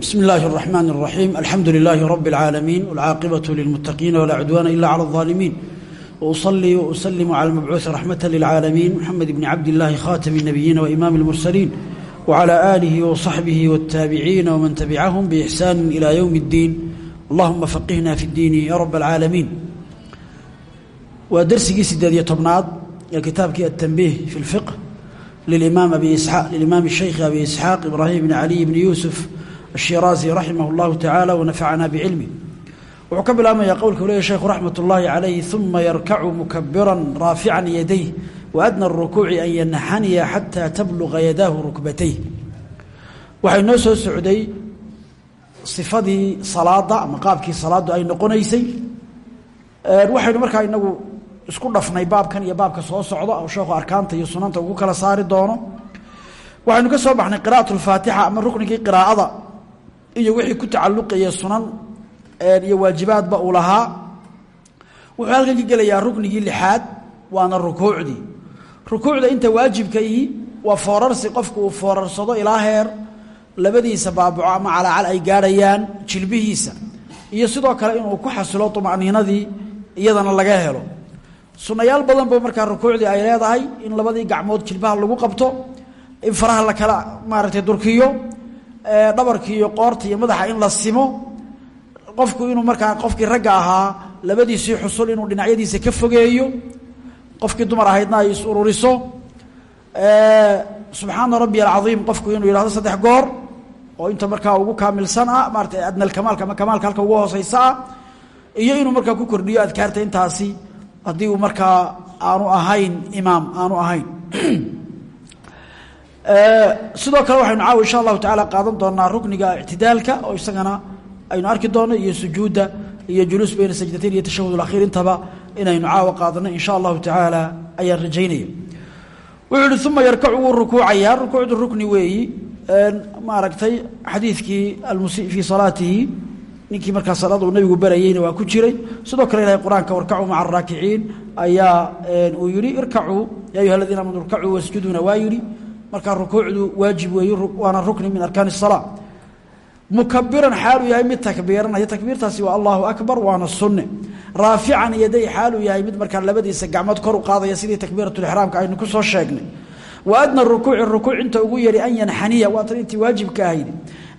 بسم الله الرحمن الرحيم الحمد لله رب العالمين والعاقبة للمتقين ولا عدوان إلا على الظالمين وأصلي وأسلم على المبعوث رحمة للعالمين محمد بن عبد الله خاتم النبيين وإمام المرسلين وعلى آله وصحبه والتابعين ومن تبعهم بإحسان إلى يوم الدين اللهم فقهنا في الدين يا رب العالمين ودرسي سداد يطبناد كتابك التنبيه في الفقه للإمام أبي إسحاق للإمام الشيخ أبي إسحاق إبراهيم بن علي بن يوسف الشيرازي رحمه الله تعالى ونفعنا بعلمه wuxuu ka bilaabmaya qowlka u leeya sheekhu raxmat ullaahi calayh uma yarkacu mukabiran raafican yadayh wa adna rukuuci an yanxaniya xataa tabluqa yadaahu rukbatayh waxay noo soo socday sifadii salaada ama qaabkii salaaddu ay noqonaysay waxaynu markaa inagu isku dhafnay baabkan iyo baabka soo socda oo sheekhu arkaanta iyo sunanta ugu kala saari doono waxaynu ka soo baxnay qira'at lfaatixa ama ruknigii qiraa'ada iyo wixii ku tacalluqaya sunan iyo waajibaadba uu lahaa. Wuxuu halkan ka gelayaa ruknigii lixaad waana rukuucdii. Rukuucda inta waajibkaihi waa foorarsi qofku uu foorarsado ilaa heer labadiisa baabaco ama calaacal ay gaadhayaan jilbihiisa. Iyo sidoo kale inuu ku xasilo طuma'niinadii iyadana laga helo. Sunayaal badan ba markaa rukuucdii ay leedahay in labadii gacmood jilbaha lagu qabto in faraha la kala maaragtay durkiyo dhabarkii iyo qoorta iyo madaxa in la simo qofku inuu markaa qofkii ragga ahaa labadiisii xusul inuu dhinacyadiisa ka fogeeyo qofkii dumar ahaydna ay is ururiso subxaana rabbi alcaiim qofku inuu yihahdo saddex goor oo inta markaa ugu kaamilsan ah maarata adnalkamaalka ama kamaalka halka ugu hooseysa ah iyo inuu markaa ku kordhiyo adkaarta intaasi haddii uu markaa aanu ahayn imaam aanu ahayn sidoo kale waxaynu caawa insha allahu tacaala qaadan doonaa rukniga ictidaalka oo isagana aynu arki doono iyo sujuudda iyo juluus bayna sajdatayn iyo tashahud alakhiir intaba inaynu caawa qaadano insha allahu tacaala ayaan rajaynaya. Wuxuu ihi yarkacu wuu rukuucayaa rukni weeyi? Maaragtay xadiidkii almusi fii salaatihi. Ninkii markaa salaada uu nabigu barayeyna waa ku jiray. Sidoo kale ilahay qur'aanka warkacuu maca ayaa uu yihi irkacuu ya ayuha aladiina amanu irkacuu wasjuduuna. Waa yidhi markaa rukuucdu waajib weeye waana rukni min arkaan الsalaa mukabiran xaaluu yahay mid takbiiranaya takbiirtaasi waa allahu akbar waana sunne. Raafican yaday xaaluu yahay mid markaa labadiisa gacmood kor u qaadaya sidii takbiiratulixraamka aynu ku soo sheegnay. Wa adna rukuuci rukuuc inta ugu yari an yanxaniya waa tan intii waajibka ahayd.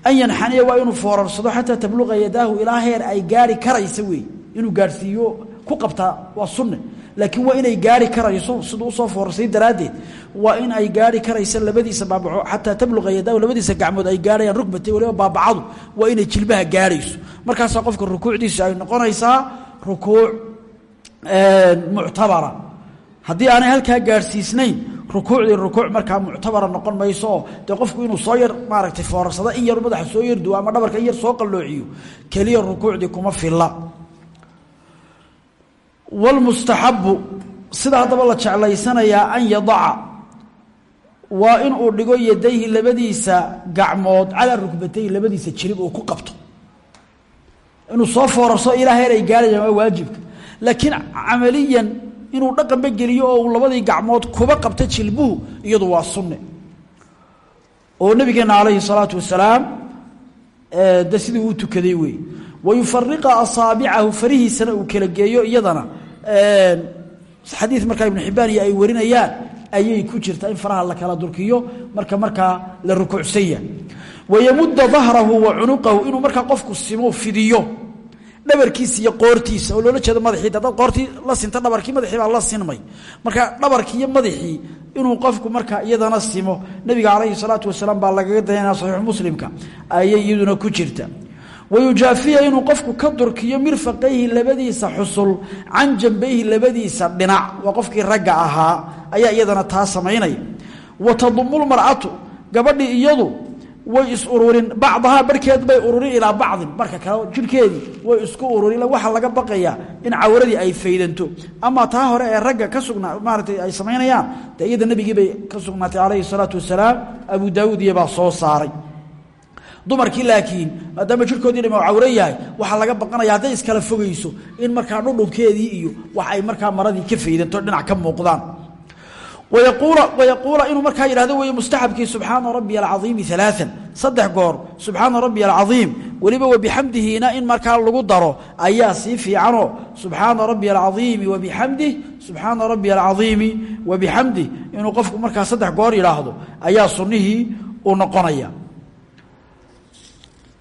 An yanxaniya waa inuu foorarsado xataa tabluqa yadaahu ilaa heer ay gaari karaysa wey inuu gaarhsiiyo ku qabtaa waa sunne laakiin waa inay gaari karayso siduu u soo foorarsay daraaddeed. Waa in ay gaari karaysa labadiisa baabaco xataa tabluqa yadaahu labadiisa gacmood ay gaarayaan rugbata waliba baabacadu waa inay jilbaha gaarayso. Markaasaa qofka rukuucdiisa ay noqonaysaa rukuuc muctabara. Haddii aanay halkaa gaadhsiisnayn rukuucdii rukuuc markaa muctabara noqon mayso oo qofku inuu soo yar maaragtay foorarsado in yar madaxa soo yarduwo ama dhabarka in yar soo qalloociyo keliya rukuucdii kuma filla wlmustaxabu sida haddaba la jeclaysanayaa an yadaca waa in uu dhigo yadayhi labadiisa gacmood calaa rukbatayhi labadiisa jirib uu ku qabto. Inuu soo foorarso ilaa heer ay gaarayaan waa waajibka. Laakiin camaliyan inuu dhaqanba geliyo oo uu labadii gacmood kuba qabto jilbuhu iyadu waa sunne. Oo nabigeena calayhi salaatu wasalaam de sidii uu tukaday wey wayufariqa asaabicahu farihiisana uu kala geeyo iyadana xadiid markaa ibnu xibaan iyo ay warinayaan ayay ku jirtaa in faraha la kala durkiyo marka markaa la rukuucsan yahay wayamudda dahrahu wa cunuqahu inuu markaa qofku simo fidiyo dhabarkiisa iyo qoortiisa oo loola jeedo madaxii dadaad qoortii la sinta dhabarkii madaxii baa la sinmay. Marka dhabarkii iyo madaxii inuu qofku markaa iyadana simo nabiga calayhi salaatu wasalaam baa lagaga dayanaya saxiixu muslimka ayay iyaduna ku jirta wayujaafiya inuu qofku ka durkiyo mirfaqayhi labadiisa xusul can jambayhi labadiisa dhinac waa qofkii ragga ahaa ayaa iyadana taa samaynaya. Wa tadumulmar'atu gabadhii iyadu way is ururin bacdahaa barhkeed bay ururin ilaa bacdin barka kale jirhkeedii way isku ururin waxaa laga baqayaa in cawradii ay faydanto. Ama taa hore ee ragga ka sugnaa maaratay ay samaynayaan dee iyada bay ka sugnaatay calayhi salaatu wasalaam abu daawuud iyobaa soo saaray dumarkii laakiin maadaama jirkoodii dhim cawro yahay laga baqanaya hadday iskala fogayso in markaa dhudhunkeedii iyo wax ay maradii ka faydanto dhinac ka muuqdaan. Wayaquula inuu markaa yidhahdo weeye mustaxabkii subxaana rabbiy alcaiimi alaaan saddex goor subxaana rabbiy alcaiim weliba wabixamdihiina in markaa lagu daro ayaa sii fiicanoo subxaana rabbiy alcaiimi wabixamdih subxaana rabbiy alcaiimi wabixamdih inuu qofku markaa saddex goor yidhaahdo ayaa sunnihii uu noqonaya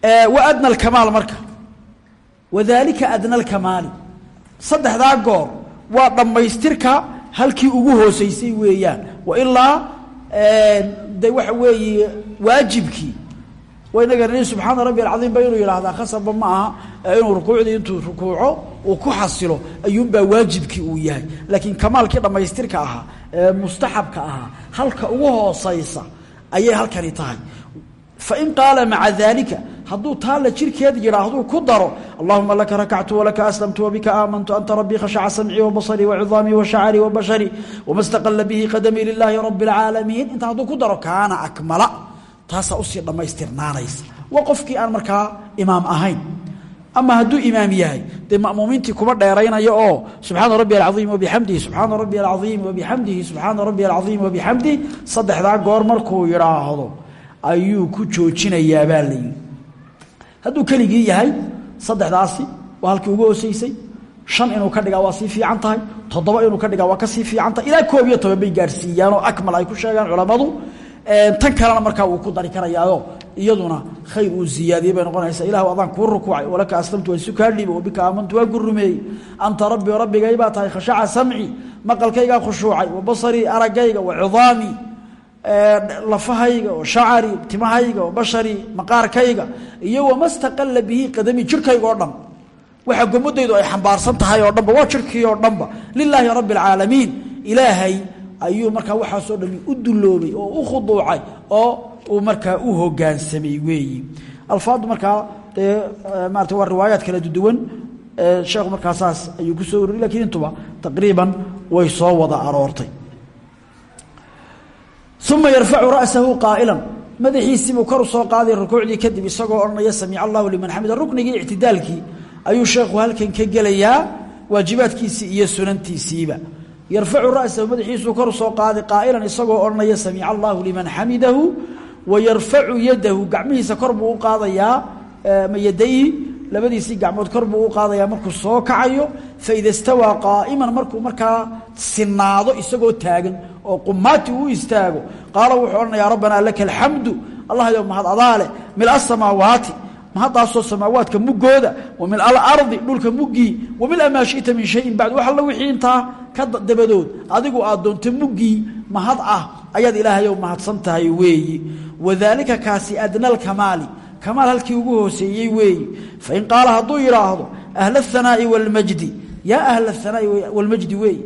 wa adna alkamaal marka. Wadaalika adna alkamaali saddexdaa goor waa dhammaystirka halkii ugu hooseysay weeyaan. Wailaa de waxa weeye waajibkii waynaga nii subxaana rabbi alcaiim ba inuu yidhaahdaa khasabba ma aha inuu rukuucdii intuu rukuuco uu ku xasilo ayuunbaa waajibkii uu yahay. Laakiin kamaalkii dhammaystirka ahaa ee mustaxabka ahaa halka ugu hooseysa ayay halkani tahay. Fain qaala maca daalika hadduu taalla jirkeed yidhaahduu ku daro allahuma laka rakactu walaka aslamtu wabika aamantu anta rabbii khashaca samcii wabasarii wacidaamii washacarii wabasharii wama staqala bihi qadamii lilaahi rabi اlcaalamiin intaa hadduu ku daro kaana akmala. Taasaa u sii dhammaystirnaanaysa. Waa qofkii aan markaa imaam ahayn. Ama hadduu imaam yahay dee ma'muumiintii kuma dheeraynayo oo subxaana rabbi alcaiim wabixamdihi subxaana rabbi alcaiim wabixamdihi subxaana rabbi alcaiim wabixamdihi saddexdaa goor markuu yidhaahdo ayuu ku joojinayaa baa layidhi hadduu keligii yahay saddexdaasi waa halkii ugu hooseysay. Shan inuu ka dhigaa waa sii fiican tahay. Toddoba inuu ka dhigaa waa ka sii fiican tahay. Ilaa koob iyo toban bay gaarsiiyaan oo akmal ay ku sheegaan culammadu tan kalena markaa wuu ku dari karayaayo iyaduna khayr uu ziyaadiyey bay noqonaysaa. Ilahu adaan kuu rukuucay. Walaka aslamtu waan isu kaa dhiibay wabika aamantu waa ku rumeeyey anta rabbi rabbigay baa tahay khashaca samci. Maqalkaygaa khushuucay wa basarii araggayga wa cidaamii lafahayga oo shacari timahayga oo bashari maqaarkayga iyo wama staqala bihi qadami jirkayga oo dhan. Waxa gomadaydu ay xambaarsan tahay oo dhanba waa jirkii oo dhanba. Lilaahi rabbi alcaalamiin ilaahay ayuu markaa waxaasoo dhami u duloobay oo u khuduucay oo uu markaa u hogaansamay weeyi. Alfaaddu markaa dee maarata waa kala duwan. Sheekhu markaa saas ayuu ku soo ururiy lakiin intuba taqriiban way soo wada aroortay uma yarfacu ra'sahu qaa'ilan madaxiisiibuu kor u soo qaaday rukuucdii kadib isagoo odhanaya samic allahu liman xamida ruknigii ictidaalkii ayuu sheekhu halkan ka gelayaa waajibaadkiisii iyo sunantiisiiba yarfacu ra'sahu madaxiisuu kor soo qaaday qaa'ilan isagoo odhanaya samic allahu liman xamidahu wa yarfacu yadahu gacmihiisa kor buu u qaadayaa labadiisii gacmood kor buu u markuu soo kacayo faida istawaa qaa'iman markuu markaa sinaado isagoo taagan oo qumaati uu istaago. Qaala wuxuu odhanayaa rabbanaa laka alxamdu allahyow mahad adaale mil asamaawaati mahaddaasoo samaawaadka muggooda. Wa mil alardi dhulka muggii wa mil amaa shita min shayin bacd wax alla wixii ka dabadood. Adigu aad doonto muggii mahad ah. Ayaad ilaahayow mahadsan tahay weeyi. Wadaalika kaasi adna alkamaali kamaal halkii ugu hooseeyey weeyi. Fain qaala hadduu yidhaahdo ahla ahanaa'i wاlmajdi yaa ahla ahanaa'i wاlmajdi weeyi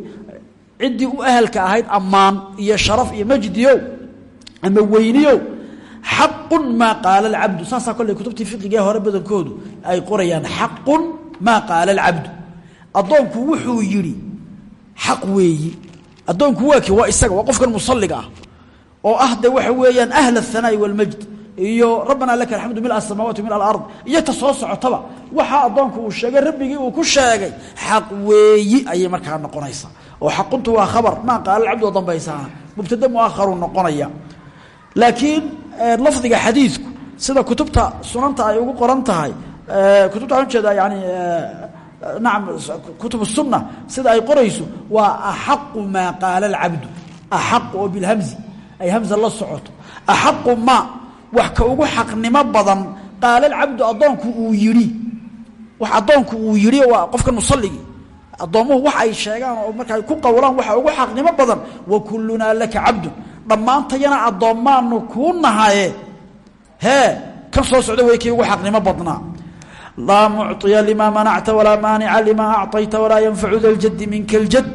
ciddii u ahalka ahayd ammaan iyo sharaf iyo majdiyow ama weyniyow xaqun maa qaala alcabdu. Saasaa kolley kutubtii fiqigee hore badankoodu ay qorayaan xaqun maa qaala alcabdu. Addoonku wuxuu yidhi xaq weeyi addoonku waa kii waa isaga waa qofkan musalliga ah oo ah de waxa weeyaan ahla ahanaa'i wاlmajd iyo rabbanaa laka alxamdu mil asamaawaati mil alard iyo ta soo socotaba. Waxaa addoonku uu sheegay rabbigii uu ku sheegay xaq weeyi ayay markaa noqonaysaa oo xaquntu waa khabar. Maa qaala cabdi oo dambaysaana mubtada muaharu noqonaya. Laakiin lafdiga xadiidku sida kutubta sunanta ay ugu qoran tahay kutubta waxaan u jeedaa yani nacam kutub الsuna sida ay qorayso waa axaqu maa qaala alcabdu. Axaqu oo bilhamzi. Ay hamza la socoto. Axaqu ma wax ugu xaqnimo badan qaala alcabdu addoonku uu yidhi. Wax addoonku uu yidhi waa qofka musalligii addoommuhu wax ay sheegaan oo marka ay ku qowlaan waxa ugu xaqnimo badan wa kullunaa laka cabdun dhammaantayana addoommaanu kuu nahaye hee kan soo socda way kii ugu xaqnimo badnaa laa mucطiya limaa manacta walaa maanica limaa acطayta walaa yanfacu da ljaddi minka اljad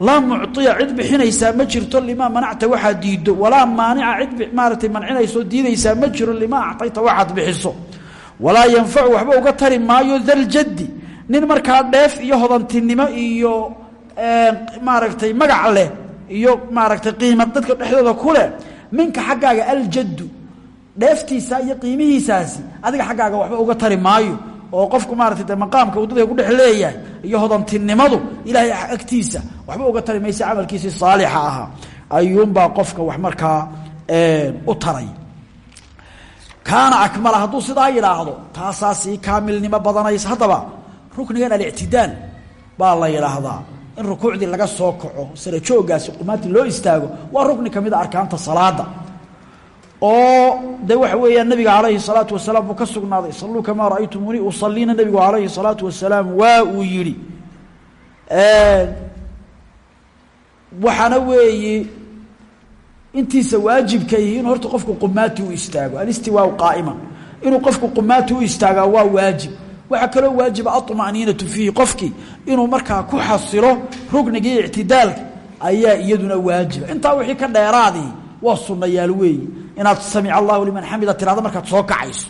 laa mucطiya cid bixinaysaa ma jirto limaa manacta waxaad diiddo walaa maanica cid maaratay mancinayso diidaysaa ma jiro limaa acطayta waxaad bixiso walaa yanfacu waxba uga tari maayo daljaddi nin markaa dheef iyo hodantinimo iyo maaragtay magac leh iyo maaragtay qiima dadka dhexdooda ku leh minka xaggaaga aljaddu dheeftiisa iyo qiimihiisaasi adiga xaggaaga waxba uga tari maayo oo qofku maarata de maqaamka dadka ku dhex leeyahay iyo hodantinimadu ilaahay agtiisa waxba uga tari maysa camalkiisii saalixa ahaa. Ayuunbaa qofka wax markaa u taray. Kaana akmala hadduu sidaa yidhaahdo taasaa sii kaamilnimo badanaysa haddaba ruknigan alictidaal baa la yidhaahdaa in rukuucdii laga soo kaco sara joogaasi qumaati loo istaago waa rukni ka mid a arkaanta salaada. Oo de waxa weeyaan nabiga calayhi salaatu wasalaam buu ka sugnaaday saluu kamaa ra'aytumuuni usaliina nabigu calayhi salaatu wasalaam waa uu yidhi. Waxaana weeye intiisa waajibka yihi inuu horta qofku qumaati u istaago alistiwaau qaa'ima. Inuu qofku qumaati u istaagaa waa waajib waxaa kaloo waajiba aطma'niinatu fiihi qofkii inuu markaa ku xasilo ruknigii ictidaalka ayaa iyaduna waajiba intaa wixii ka dheeraadii waa sunayaal weeyi. Inaad samic allahu liman xamida tirahdo markaad soo kacayso.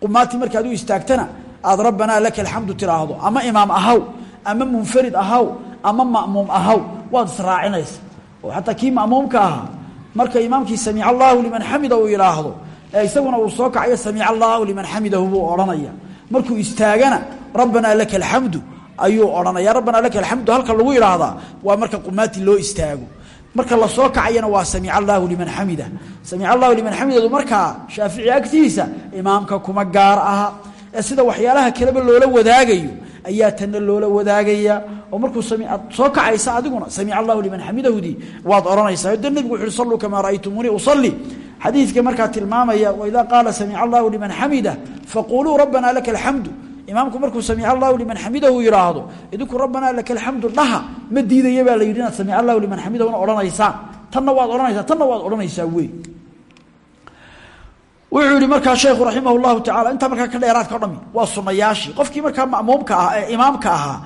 Qumaati markaad u istaagtana aad rabbanaa laka alxamdu tiraahdo. Ama imaam ahaw ama munfarid ahaw ama ma'muum ahaw waad israacinaysa oo xataa kii ma'muumka ahaa marka imaamkii samic allahu liman xamida uu yidhaahdo isaguna uu soo kacayo samic allahu liman xamidahu buu odhanaya markuu istaagana rabbanaa laka alxamdu ayuu odhanaya rabbanaa laka alxamdu halka lagu yidhaahdaa waa marka qumaati loo istaago. Marka la soo kacayana waa samic allaahu liman xamida samic allahu liman xamideedu markaa shaafici agtiisa imaamka kuma gaar aha. Ee sida waxyaalaha kaleba loola wadaagayo ayaa tanna loola wadaagaya. Oo markuu soo kacaysa adiguna samic allahu liman xamidahudii waad odhanaysaa. De nebigu wuxu uhi saluu kamaa ra'aytumuunii usalli xadiidka markaa tilmaamaya waidaa qaala samic allahu liman xamida faquluu rabbanaa laka alxamdu. Imaamku markuu samic allahu liman xamidahu yidhaahdo idinku rabbanaa laka alxamdu dhaha ma diidaya baa la yidhi inaad samic allahu liman xamidahuna odhanaysaan. Tanna waad odhanaysaa tanna waad odhanaysaa wey. Wuxuu yihi markaa sheekhu raximah llahu tacala intaa markaa ka dheeraadka o dhami waa sunayaashii qofkii markaa ma'muumka ah ee imaamka ahaa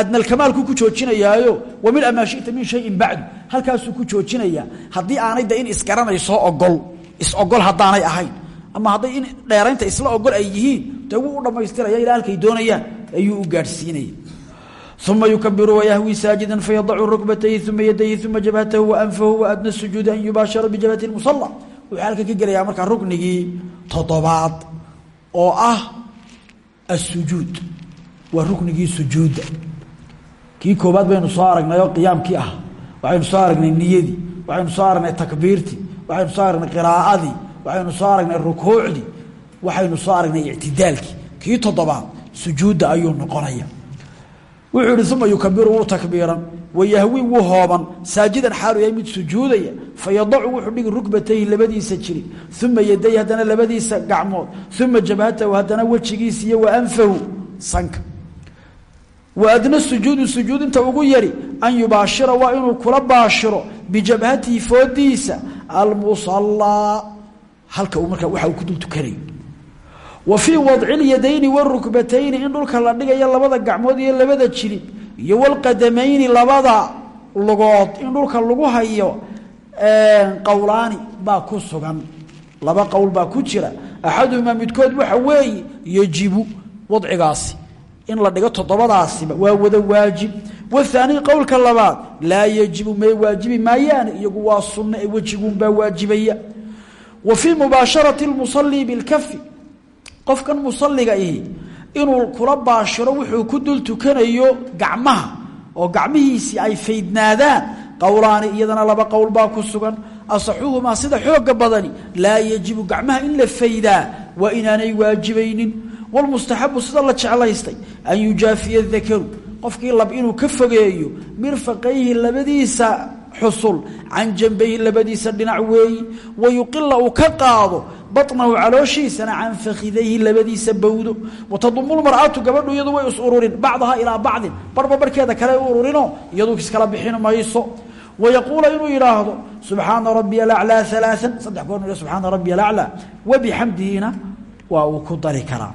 adnalkamaalkuu ku joojinayaayo wamil amaa shita min shayin bacdu halkaasuu ku joojinayaa haddii aanay de in isgaranayso ogol is-ogol haddaanay ahayn. Ama hadday in dheeraynta isla ogol ay yihiin de u dhammaystiraya ilaa doonayaan ayuu u gaadhsiinaya uma yukabiru wayahwi saajida fayadacu rukbatayhi uma yadayhi uma jabhatahu waanfahu waadna sujuudi an yubaashara bijabhati musala wuxuu halka ka gelayaa markaa ruknigii toddobaad oo ah asujuud waa ruknigii sujuudda. Kii koobaad baynu soo aragnay oo qiyaamkii ah. Waxaynu soo aragnay waxaynu soo aragnay waxaynu soo aragnay qiraa'adii waxaynu soo aragnay rukuucdii waxaynu soo aragnay ictidaalkii. Kii toddobaad sujuudda ayuu noqonaya wuxuu ihi uma yukabiru takbiiran. Wayahwi wuu hooban. Saajidan xaalu yahay mid sujuudaya. Fayadacu wuxuu dhigi rukbatayhi labadiisa jiri. Uma yaday haddana labadiisa gacmood. Uma jabhatahu haddana wejigiisa iyo waanfahu sanka. Wa adna sujuudu sujuud inta ugu yari an yubaashira waa inuu kula baashiro. Bijabhatihi foodiisa almusallaa halka uu waxa uu ku dul tukanayo wa fii wadci lyadayni warukbatayni in dhulka la dhigayo labada gacmood iyo labada jirib iyo walqadamayni labada lugood in dhulka lagu hayo qowlaani baa ku sugan. Laba qowl baa ku jira. Axaduhumaa midkood waxa weeye yejibu wadcigaasi in la dhigo toddobadaasiba waa wada waajib wathaani qowlka labaad laa yejibu may waajibi maayaane iyagu waa sunno ee wejiguunbaa waajibaya. Wa fii mubaasharati lmusalii bilkafi qofkan musaliga ihi inuu kula baashiro wuxuu ku dul tukanayo gacmaha oo gacmihiisii ay faydnaadaan qowlaani iyadana laba qowl baa ku sugan. Asaxuhumaa sida xooga badani laa yajibu gacmaha in la faydaa waa inaanay waajibaynin walmustaxabu sida la jeclaystay an yujaafiya dakaru qofkii lab inuu ka fogeeyo mirfaqayhi labadiisa xusul can jambayhi labadiisa dhinac weeyi wayuqila uu ka qaado baطnahu calooshiisana can fakidayhi labadiisa bawdo watadumulmar'atu gabadhu iyadu way is ururin bacdaha ilaa bacdin barhba barhkeeda kale ururino iyadu iskala bixin mayso. Wayaquula inuu yidhaahdo subxaana rabiya alaclaa alaaan saddex goor subxaana rabiya alaclaa wabixamdihina waa uu ku dari karaa.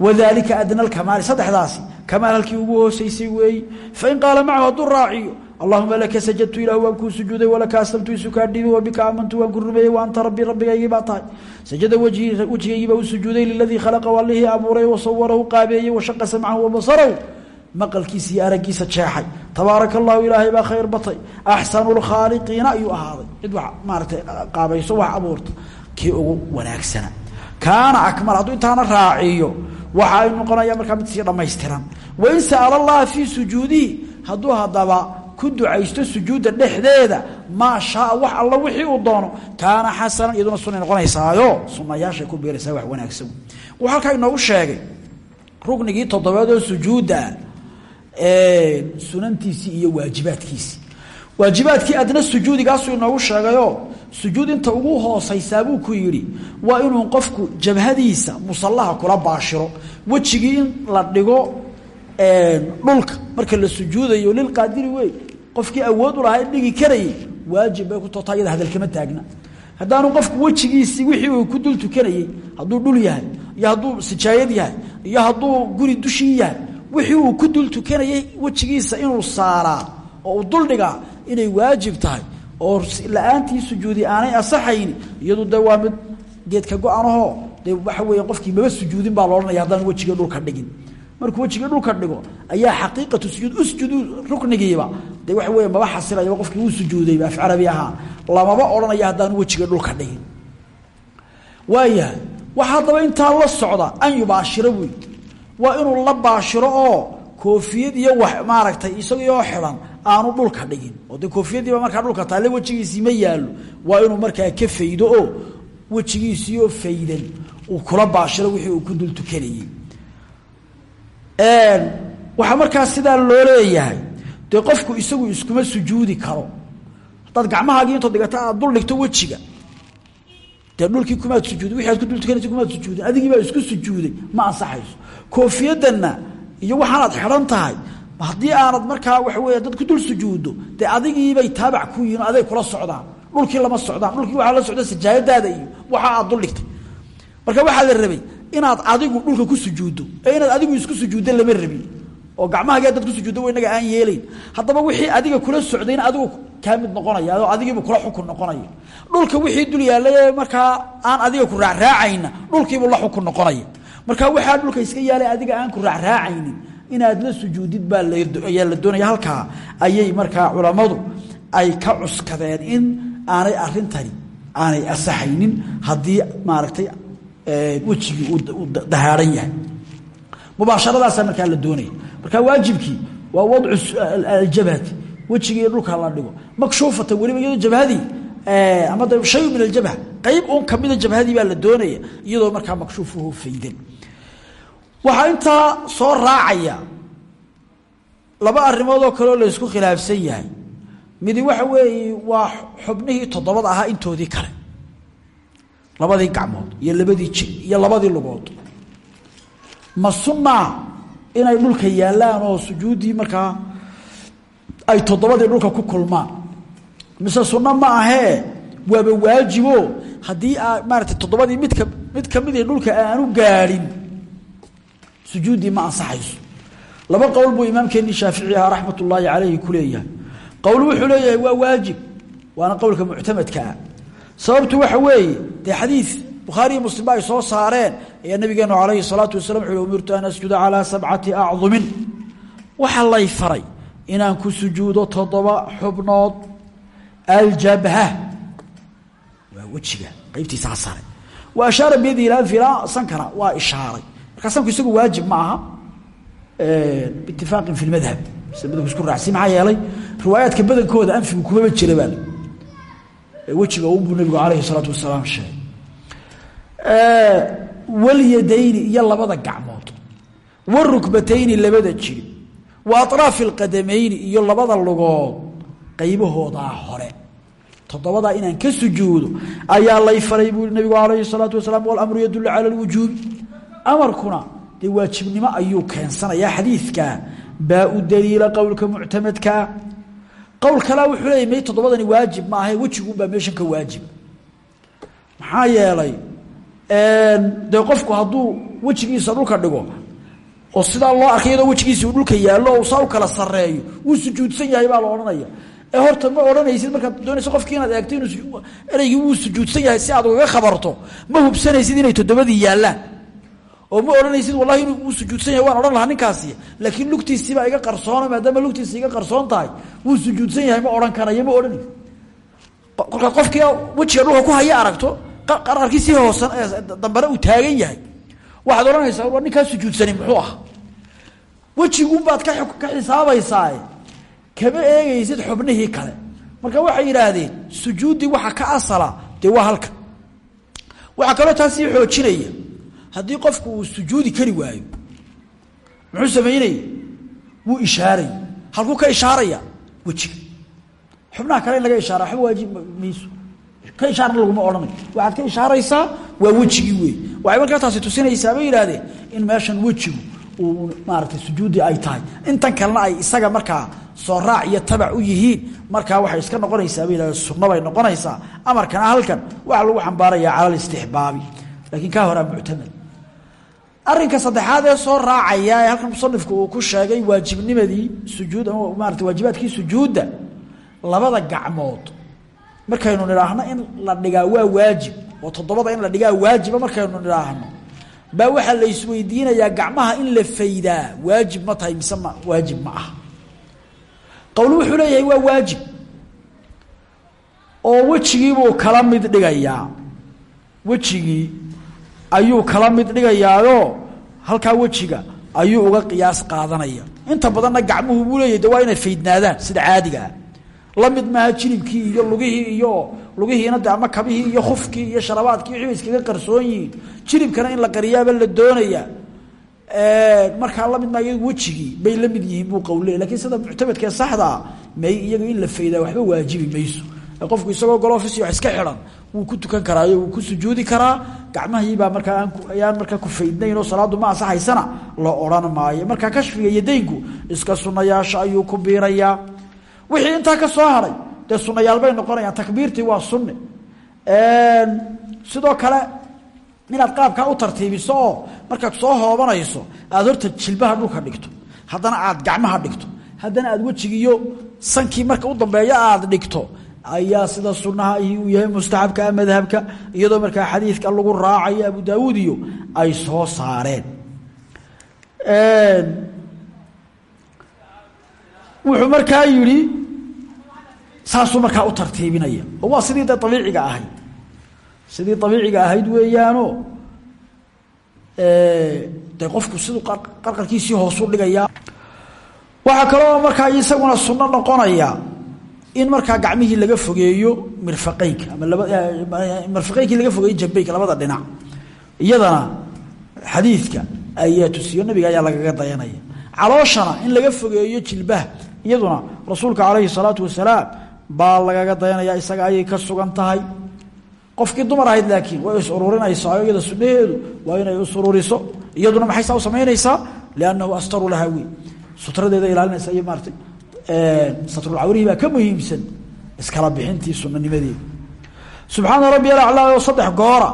Wadalika adna lkamaali saddexdaasi kamaal halkii ugu hoosaysay weeyi fain qaala macahu hadduu raaciyo allahuma laka sajadtu ilah waan kuu sujuuday walaka aslamtu isukaa dhiibi wabika aamantu waan ku rumeeyey wa anta rabbi rabbigaygii baa tahay. Sajada wejigaygiibaa u sujuuday liladii khalaqa wallihii abuuray wasawarahu qaabeeyey washaqa samcahu wabasarahu maqalkiisa iyo aragiisa jeexay. Tabaaraka allahu ilaahay baa khayr batay. Axsanu lkhaaliqiina ayuu ahaaday. Cid wax maaratay qaabayso wax abuurta. Ugu wanaagsana. Kaana akmal hadduu intaana raaciyo waxa ay noqonaya markaa mid sii dhammaystiran. Wain sa'ala allaha fii sujuudihi hadduu haddaba ku ducaysto sujuudda dhexdeeda maa shaaa wax alla wixii uu doono kaana xasanan iyaduna sunay noqonaysaayo. Sunayaashay ku biiraysaa wax wanaagsan. Wuu halkaa inoogu sheegay ruknigii toddobaad oo sujuudda sunantiisii iyo waajibaadkiisii. Waajibaadkii adna sujuudigaasuu inoogu sheegayo sujuud inta ugu hoosaysaa buu ku yidhi waa inuu qofku jabhadiisa musallaha kula baashiro wejigii in la dhigo dhulka marka la sujuudayo lilqaadiri wey qofkii awood u lahaa dhigi karayay waajib bay ku toota iyada hadalkama taagna. Haddaanu qofku wejigiisii wixii uu ku dul tukanayey hadduu dhul yahay iyo hadduu sijaayad yahay iyo hadduu guri dushii yahay wixii uu ku dul tukanayey wejigiisa inuu saaraa oo uu duldhigaa inay waajib tahay oo la'aantii sujuudi aanay asaxayni iyadu de geedka go-anahoo dee waxa weya qofkii maba sujuudin baa laodhanaya haddaan wejigii dhulka dhigin. Markuu wejigii dhulka dhigo ayaa xaqiiqatu sujuud usjudu ruknigiiba de waxa wey maba xasilayaba qofkii uu sujuudayba af carabi ahaan lamaba odhanaya haddaan wejigii dhulka dhigin. Waayahay waxa haddaba intaa la socda an yubaashiro buy waa inuu la baashiro oo koofiyad iyo wax maaragtay isagoo xidhan aanu dhulka dhigin. Oo de koofiyadiiba markaa dhulka taale wejigiisii ma yaallo. Waa inuu markaa ka faydo oo wejigiisiioo faydan uu kula baashiro wixii uu ku dul tukanayey waxaa markaa sidaa loo leeyahay. Dee qofku isagu iskuma sujuudi karo. Haddaad gacmahaagii intood dhigata aad dul dhigto wejiga. Dee dhulkii kumaad sujuudin wixi ku dul tukanaysa kumaad sujuudin adigii baa isku sujuuday ma ansaxayso. Koofiyaddanna iyo waxaanaad xidhan tahay haddii aanad markaa waxa wey dad ku dul sujuuddo dee adigiibay taabac ku yihiin aday kula socdaan. Dhulkii lama socdaan dhulkii waxaa la socda sajaayadaada iyo waxa aad dul dhigtay. Marka waxaa la rabay inaad adigu dhulka ku sujuuddo ee inaad adigu isku sujuuddo lama rabin oo gacmahaaga dad ku sujuuddo inaga aan yeelayn. Haddaba wixii adiga kula socdayna adigu kaa mid noqonaya oo kula xukun noqonaya. Dhulka wixii dul yaallay markaa aan adiga ku raacraacayna dhulkiibuu la xukun noqonaya. Marka waxaa dhulka iska yaalay adiga aan ku raacraacaynin inaad la sujuudid baa ayaa la doonaya halkaa ayay markaa culammadu ay ka cuskadeen in aanay arintani aanay asaxaynin haddii maaragtay wejigii uu dahaaran yahay. Mubaasharadaasaa markaa la doonaya. Marka waajibkii waa wadcu aljabhati wejigii dhulka la dhigo. Makshuufatan weliba iyadoo jabhadii ama shay min aljabha. Qayb un kamida jabhadii baa la doonaya iyadoo markaa makshuufuhu faydan waxaa intaa soo raacaya laba arrimood oo kaleoo laysku khilaafsan yahay. Midi waxa weeye waa xubnihii toddobada ahaa intoodii kale. Labadii gacmood iyo labadii jir iyo labadii lugood. Ma sunnaa inay dhulka yaallaan oo sujuuddii markaa ay toddobadii dhulka ku kulmaan. Mise sunno ma ahee waaba waajibo. Haddii aa maarata toddobadii midka mid kamidii dhulka aanu gaadhin sujuuddii ma ansaxayso. Laba qowl buu imaamkeennii shaafici ahaa raxmat ullaahi calayhi qowl wuxuu leeyahay waa waajib waana qowlka muctamadka ah. Sababtu waxa weeye dee xadiid bukhaariyo muslimba ay soo saareen ayaa nabigeenu calayhi salaatu wasalam wuxu uhi umirtu an asjuda calaa sabcati acdumin. Waxaa lay faray inaan ku sujuudo toddoba xubnood. Aljabha waa wejiga qaybtiisaa sare wa ashaara biyadihi ilaa anfi ilaa sankana waa ishaaray markaa sanku isagu waajib ma aha biitifaaqin fi lmadhab sida madhabku isku raacsi maxaa yeelay riwaayaadka badankooda anfigu kumaba jira baa wejiga unbuu nabigu calayhi salaatu wasalaam sheegay walyadayni iyo labada gacmood warukbatayni labada jiri wa aطraafi اlqadamayni iyo labada lugood qaybahoodaa hore toddobadaa inaan ka sujuudo ayaa lay faray buu nabigu calayhi الsalaatu wasalaam walamru yadulu cala اlwujuubi amarkuna dee waajibnimo ayuu keensanayaa xadiidkaa baa u daliila qowlka muctamadkaa qowl kalea wuxuu leeyay may toddobadani waajib ma ahe wejigunbaa meeshan ka waajiba maxaa yeelay dee qofku hadduu wejigiisa dhulka dhigo oo sidaa loo arkay iyadoo wejigiisa uu dhulka yaallo oo saa u kala sareeyo wuu sujuudsan yahay baa la odhanaya. Ee horta ma odhanaysid markaad doonaysa qofkii inaad eegto inuu ereygii wuu sujuudsan yahay si aad ugaga khabarto ma hubsanaysid inay toddobadii yaallaan oo ma odhanaysid wallahi inuu uu sujuudsan yahay waan odhan lahaa ninkaasi. Laakiin lugtiisiibaa iga qarsoona maadaama lugtiisi iga qarsoon tahay wuu sujuudsan yahay ma odhan karayo ma odhanaysid kolkaad qofkii wejiga dhulka ku haya aragto qararkii si hoosan dambana uu taagan yahay. Waxaad odhanaysaa waa ninkaa sujuudsani muxuu ah wejigunbaad ka ka xisaabaysaa kama eegaysid xubnihii kale. Marka waxay yidhaahdeen sujuuddii waxa ka asala dee waa halka waxaa kaloo taa sii xoojinaya haddii qofku uu sujuudi kari waayo muxuu samaynaya wuu ishaaray. Halkuu ka ishaaraya wejiga xubnaha kale in laga ishaara waxba waajib mayso ka ishaarna laguma odhanayo waxaad ka ishaaraysaa waa wejigii wey waxay markaa taasi tusinaysaa bay yidhaahdeen in meeshan wejigu uu maaragtay sujuuddii ay tahay. Intan kalena ay isaga markaa soo raac iyo tabac u yihiin markaa waxay iska noqonaysaa bay yidhahdeen sunno bay noqonaysaa. Amarkana halkan waxaa lagu xambaarayaa cala alistixbaabi laakiin kaa horaa muctamad arrinka saddexaad ee soo raacaya ee halkan musanifku uu ku sheegay waajibnimadii sujuud ama maarata waajibaadkii sujuudda labada gacmood. Markaynu nidhaahno in la dhigaa waa waajib oo toddobada in la dhigaa waajiba markaynu nidhaahno. Baa waxaa la isweydiinayaa gacmaha in la faydaa waajib ma tahay mise ma waajib ma aha. Qowl wuxuu leeyahay waa waajib oo wejigiibuu kala mid dhigayaa. Wejigii ayuu kala mid dhigayaayo halkaa wejiga ayuu uga qiyaas qaadanaya. Inta badanna gacmuhu buu leeyahy waa inay faydnaadaan sida caadiga ah. La mid maaha jilibkii iyo lugihii iyo lugihiina de kabihii iyo khufkii iyo sharabaadkii wixii bay iskaga qarsoon yihiin. Jilibkana in la qariyaaba la doonaya. Markaa la mid maayo wejigii bay la mid yihiin buu qowle lakiin sida muctamadkee saxdaa may iyaga in la faydaa waxba waajibi mayso qofku isagoo golofis wax iska xidan wuu ku tukan karaayo wuu ku sujuudi karaa. Gacmahiibaa markaa ayaan markaa ku faydnayn oo salaadu ma ansaxaysana la odhan maayo. Markaa kashfiga iyo iska sunayaasha ayuu ku biirayaa. Wixii intaa ka soo haray dee sunayaal bay noqonayaan takbiirtii waa sunne sidoo kale inaad qaabkaa u tartiibiso oo markaad soo hoobanayso aad horta jilbaha dhulka dhigto. Haddana aad gacmaha dhigto. Haddana aad wejigiiyo sankii marka u dambeeya aad dhigto ayaa sida sunaha uu yahay mustaxabka madhabka iyadoo markaa xadiidka lagu raacayo abu daawuud iyo ay soo saareen. Wuxuu markaa yidhi saasuu markaa u tartiibinaya. Waa sidii de abiiciga ahayd. Sidii abiiciga ahayd weeyaano de qofku siduu qarqarkiisii hoosu dhigaya waxaa kaloo markaa isaguna sunno noqonaya in markaa gacmihii laga fogeeyo mirfaqeynka ama laba mirfaqeynkii laga fogeeyo jambeynka labada dhinac. Iyadana xadiidka ayaa tusiyo nabiga ayaa lagaga dayanaya. Calooshana in laga fogeeyo jilbaha iyaduna rasuulka calayhi salaatu wasalaam baa lagaga dayanaya isaga ayay ka sugan tahay. Qofkii dumar ahayd laakiin way is ururinaysaa iyada sunaheedu waa inay is ururiso. Iyaduna maxay u samaynaysaa? Liannahu astaru lahaa sutradeeda ilaalinaysa iyo maaratay satrulcawrihii baa ka muhiimsan iskala bixintii sunanimadeeda subxaana rabbi alaclaa oo saddex goora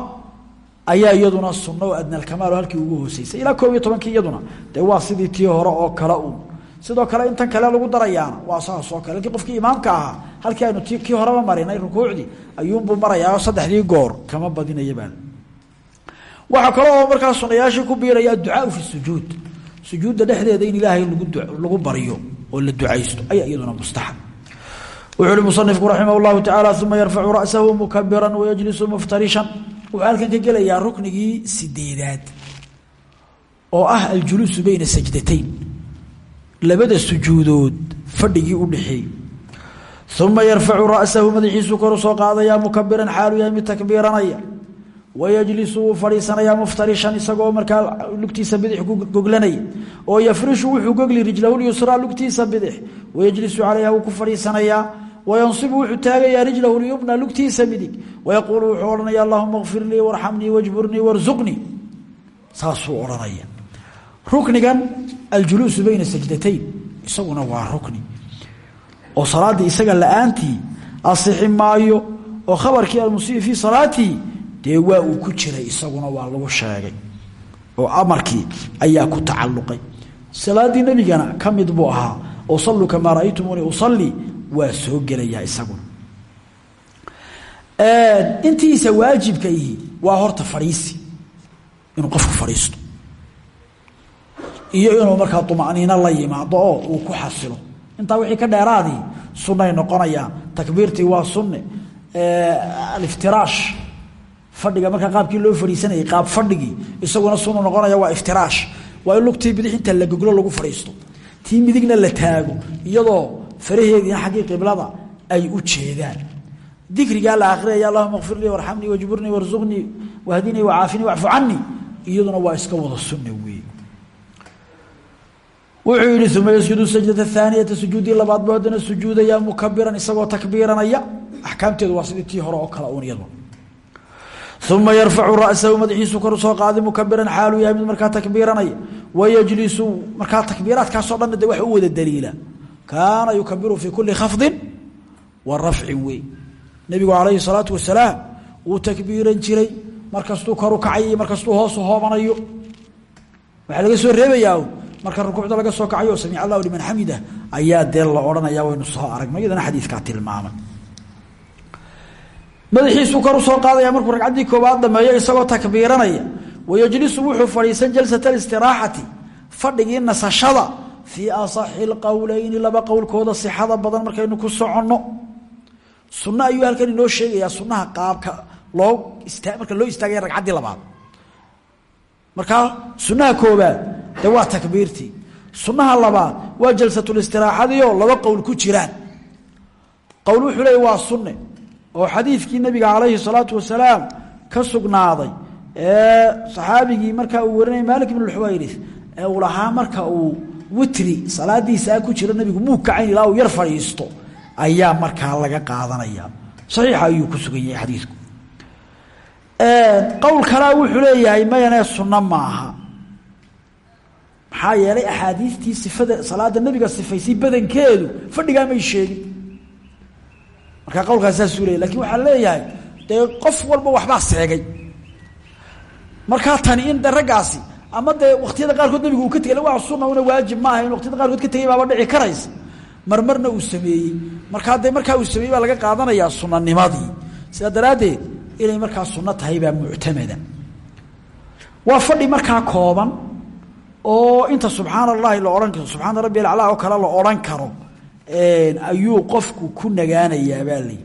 ayaa iyaduna sunno oo adnalkamaal halkii ugu hooseysay. Ilaa koob iyo tobankii iyaduna. Dee sidii tii hore oo kale un sidoo kale intan kale lagu darayaana waa saas oo kale. Lakiin qofkii imaamka ahaa halkii aynu t kii horeba marinay rukuucdii ayuunbuu marayaa saddexdii goor kama badinayabaa waxaa kale oo markaa sunayaashii ku biiraya adducaau fi sujuud. Sujuudda dhexdeeda in ilaahay lagu baryo oo la ducaysto ayaa iyaduna mustaxab. Wuxuu uhi musanifku raximah llahu tacaala uma yarfacu ra'sahu mukabiran wayajlisu muftarishan. Wuxuu halkan ka gelayaa ruknigii sideedaad oo ah aljuluusu bayna sajdatayn labada sujuudood fadhigii u dhexeeyey uma yarfacu ra'sahu madaxiisuu kor u soo qaadayaa mukabiran xaalu yahay mid takbiiranaya wayajlisu wuu fadhiisanayaa muftarishan isagoo markaa lugtiisa bidix goglanaya oo yafrishu wuxuu gogli rijlahu lyusraa lugtiisa bidix wayajlisu calayha wuu ku fadhiisanayaa wayansibu wuxuu taagayaa rijlahu lyumna lugtiisa midig wayaquulu wuxuu odhanaya allahuma kfir lii warxamnii wajburnii warsuqnii saasuu odhanaya ruknigan aljuluusu bayna sajdatayn isaguna waa rukni oo salaaddii isaga la'aantii asixi maayo oo khabarkii almusii fii salaatii dee waa uu ku jiray isaguna waa lagu sheegay. Oo amarkii ayaa ku tacalluqay. Salaaddii nebigana ka mid buu ahaa oo salluu kamaa ra'aytumuuni usallii waa soo gelayaa isaguna. Intiisa waajibka ihi waa horta fadhiisi inuu qofku fadhiisto iyo inuu markaa طumaniino la yimaado oo uu ku xasilo. Intaa wixii ka dheeraadii sunay noqonayaan takbiirtii waa sunne. Aliftiraash fadhiga markaa qaabkii loo fadhiisanayay qaab fadhigii isaguna sunu noqonaya waa iftiraash waa in lugtii la goglo lagu fadhiisto. Tii midigna la taago iyadoo faraheediina xaggii qiblada ay u jeedaan. Dikrigaa la akhriyaya allahuma kfir lii warxamnii wajburnii warzuqnii wahdinii wacaafinii wacfu iyaduna waa iska wada sunna wuxuu yihi uma yasjudu sajdata ahaaniyata sujuudii labaad bu haddana sujuudaya mukabiran isagoo takbiiranaya. Axkaamteedu waa sidii tii hore oo kale un iyado uma yarfacu ra'sahu madaxiisu kor u soo qaadi mukabiran xaaluu yahay mid markaa takbiiranaya wayajlisu markaa takbiiraadkaasoo dhanna de wax u wada daliila kaana yukabiru fii kuli khafdin wa rafcin wey nebigu calayhi salaatu wasalaam wuu takbiiran jiray markastuu koru kacay iyo markastuu hoosu hoobanayo waxaa laga soo reebayaa marka rukuucda laga soo kacayo samic allahu liman xamida ayaa dee la odhanaya waynu soo aragno iyadana xadiidkaa tilmaamay madaxiisuu kor u soo qaadaya markuu ragcaddii koobaad dhameeyo isagoo takbiiranaya. Wayajlisu wuxuu fadhiisan jalsat alistiraxati fadhigii nasashada fii asaxi lqowleyni laba qowlkooda sixada badan markaynu ku soconno. Sunno ayuu halkan inoo sheegayaa sunnaha qaabka loo marka loo istaagaya ragcaddii labaad. Markaa sunnaha koobaad de waa takbiirtii sunnaha labaad waa jalsatulistiraxadiio laba qowl ku jiraan. Qowl wuxuu leeya waa sunne oo xadiidkii nabiga calayhi salaatu wasalaam ka sugnaaday ee saxaabigii markaa uu warinaya maalik ibn xuwayris ee uu lahaa marka uu witri salaadiisaa ku jiro nabigu muu kacayn ilaa uu yar fadhiisto ayaa markaa laga qaadanaya. Saxiixa ayuu ku sugan yahay xadiidku. Qowl kalea wuxuu leeyahay mayanee sunno maaha. Maxaa yeelay sifada salaada nabiga sifaysay badankeedu fadhigaa may sheegin markaa qowlkaas saasuu leeyay laakiin waxaa leeyahay dee qof walba waxbaa seegay. Markaa tani in de raggaasi ama dee waktiyada qaarkood nabigu ka tegay waa sunna una waajib maaha in waktiyada qaarkood ka tegay baaba dhici karaysa. Marmarna uu sameeyey. Markaa dee markaa uu sameeyey baa laga qaadanayaa sunanimadii sidaa daraaddeed inay markaa sunno tahay baa muctamada waa fadhi markaa kooban oo inta subxaana allahi la odhan karo subxaana rabbi alaclaa oo kale la odhan karo ayuu qofku ku nagaanayaa baa lay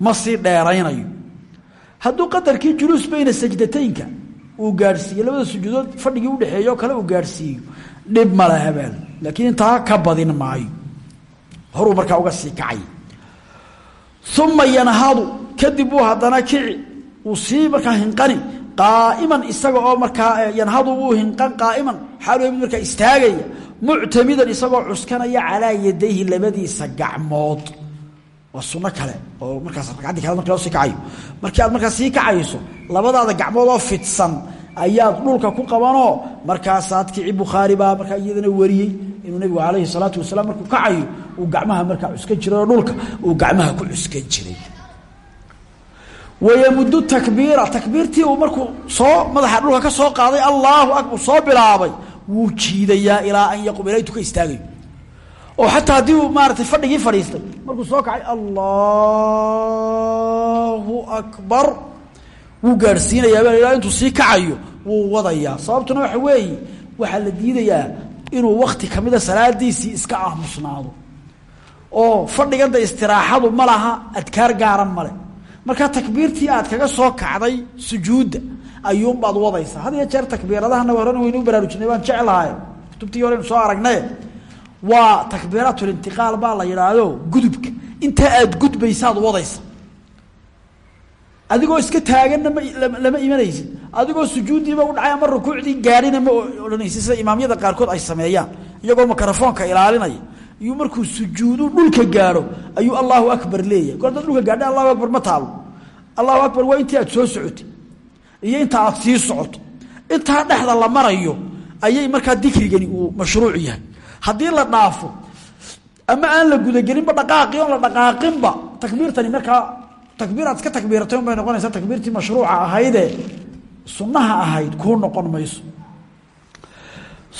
ma sii dheeraynayo. Hadduu qadarkii juluus bayna sajdataynka uu gaadhsiiyo labada sujuudood fadhigii udhexeeyo oo kale uu gaadhsiiyo dhib ma laha baa laakiin intaa ka badin maayo. Horuu markaa uga sii kacay. Uma yanhadu kadib uu haddana kici. Uu sii markaa hinqani qaaiman isaga oo markaa yanhadu uu hinqan qaaiman. Xaalu mid markaa istaagaya muctamidan isagoo cuskanaya calaa yadayhi labadiisa gacmood. Waa sunno kale oo markaas ragcaddii kale marki loo sii markii aad markaa sii kacayso labadaada gacmood oo fidsan ayaad dhulka ku qabanoo markaasaad kici bukhaari baa markaa iyadana wariyey inuu nebigu calayhi salaatu wasalaam markuu kacayo uu gacmaha markaa cuskan jiray dhulka uu gacmaha ku cuskan jiray wayamudu takbiira takbiirtii uu markuu soo madaxa dhulka ka soo qaaday allaahu akbar soo bilaabay wuu jiidayaa ilaa an yaqum ilaa intuu ka istaagayo oo xataa haddii uu maaratay fadhigii fadhiistay markuu soo kacay allahu akbar wuu gaadhsiinayaa ilaa intuu sii kacayo wuu wadayaa. Sababtuna waxa weeye waxaa la diidayaa inuu wakti kamida salaadiisii iska aamusnaado oo fadhiganda istiraaxadu ma laha adkaar gaaran male markaa takbiirtii aad kaga soo kacday sujuudda ayuunbaad wadaysaa. Had iyo jeer takbiiradahana horena waynu baraarujinay waan jeclahay. Kutubtii horeynu soo aragnay. Waa takbiiraatulintiqaal baa la yidhaahdo gudubka. Intaa aad gudbaysaad wadaysa. Adigoo iska taaganna ma lama imanaysid. Adigoo sujuuddiiba dhacay ama rukuucdii gaadhina ma odhanaysid. Sida imaamyada qaarkood ay sameeyaan. Iyagoo mikrofoonka ilaalinaya iyuu markuu sujuudu dhulka gaadho ayuu allahu akbar leeyahay. Kor dad dhulka gaadha allahu akbar ma taalo allahu akbar waa intii aad soo socotay iyo inta aad sii socoto. Intaa dhexda la marayo ayay markaa dikrigani uu mashruuc yahay. Haddii la dhaafo ama aan la gudagelinba dhaqaaqi oon la dhaqaaqinba takbiirtani markaa takbiir aad iska takbiiratay unbay noqonaysaa takbiirtii mashruuca ahaydee sunnaha ahayd kuu noqon mayso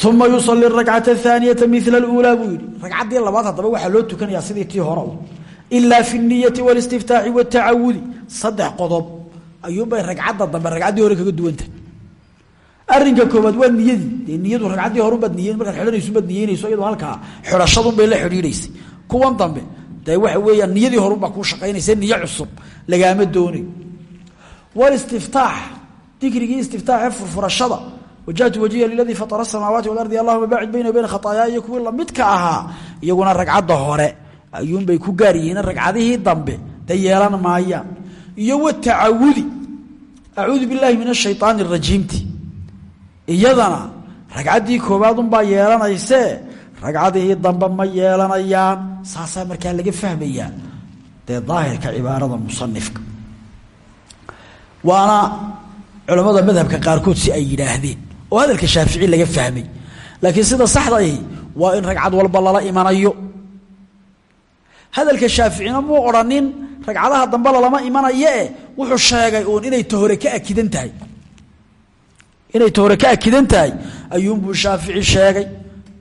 uma yusalii rakcata ahaaniyata mila uulaa buu yihi ragcaddii labaad hadaba waxaa loo tukanaya sidii tii hore ilaa fi niyati walistiftaaxi watacawudi saddex qodob ayuunbay ragcadda dambe ragcaddii hore kaga duwantahy arinka koobaad waa niyadii dee niyadu ragcaddii horubaad niy markaad xidhanaysubaad niyeynayso iyadoo halkaa xidhashadunbay la xidhiidhaysay kuwan dambe dee waxa weeyaan niyadii horunbaa kuu shaqaynaysa niyo cusub lagaama doonayo walistiftaax dikrigii istiftaaxee furfurashada wajahtu wajiya liladii fatara asamaawaati walardi allahuma baacid bayna bayna khataayaa iyo kuwii lamidka ahaa iyaguna ragcadda hore ayuunbay ku gaar yihiin ragcadihii dambe de yeelan maayaan iyo watacawudi acuudu billaahi min ashayطaani rajiimti iyadana ragcaddii koowaad unbaa yeelanaysee ragcadihii dambe ma yeelanayaan saasaa markaa laga fahmayaa dee daahirka cibaarada musanifka waana culammada madhabka qaarkood ay yidhaahdeen oo hadalka shaafici laga fahmay. Laakiin sida saxda ahi waa in ragcad walba lala imanayo. Hadalka shaaficina muu odhanin ragcadaha dambe lalama imanayoe wuxuu sheegay uun inay tahore ka akidan tahay. Inay tahore ka akidan tahay ayuunbuu shaafici sheegay.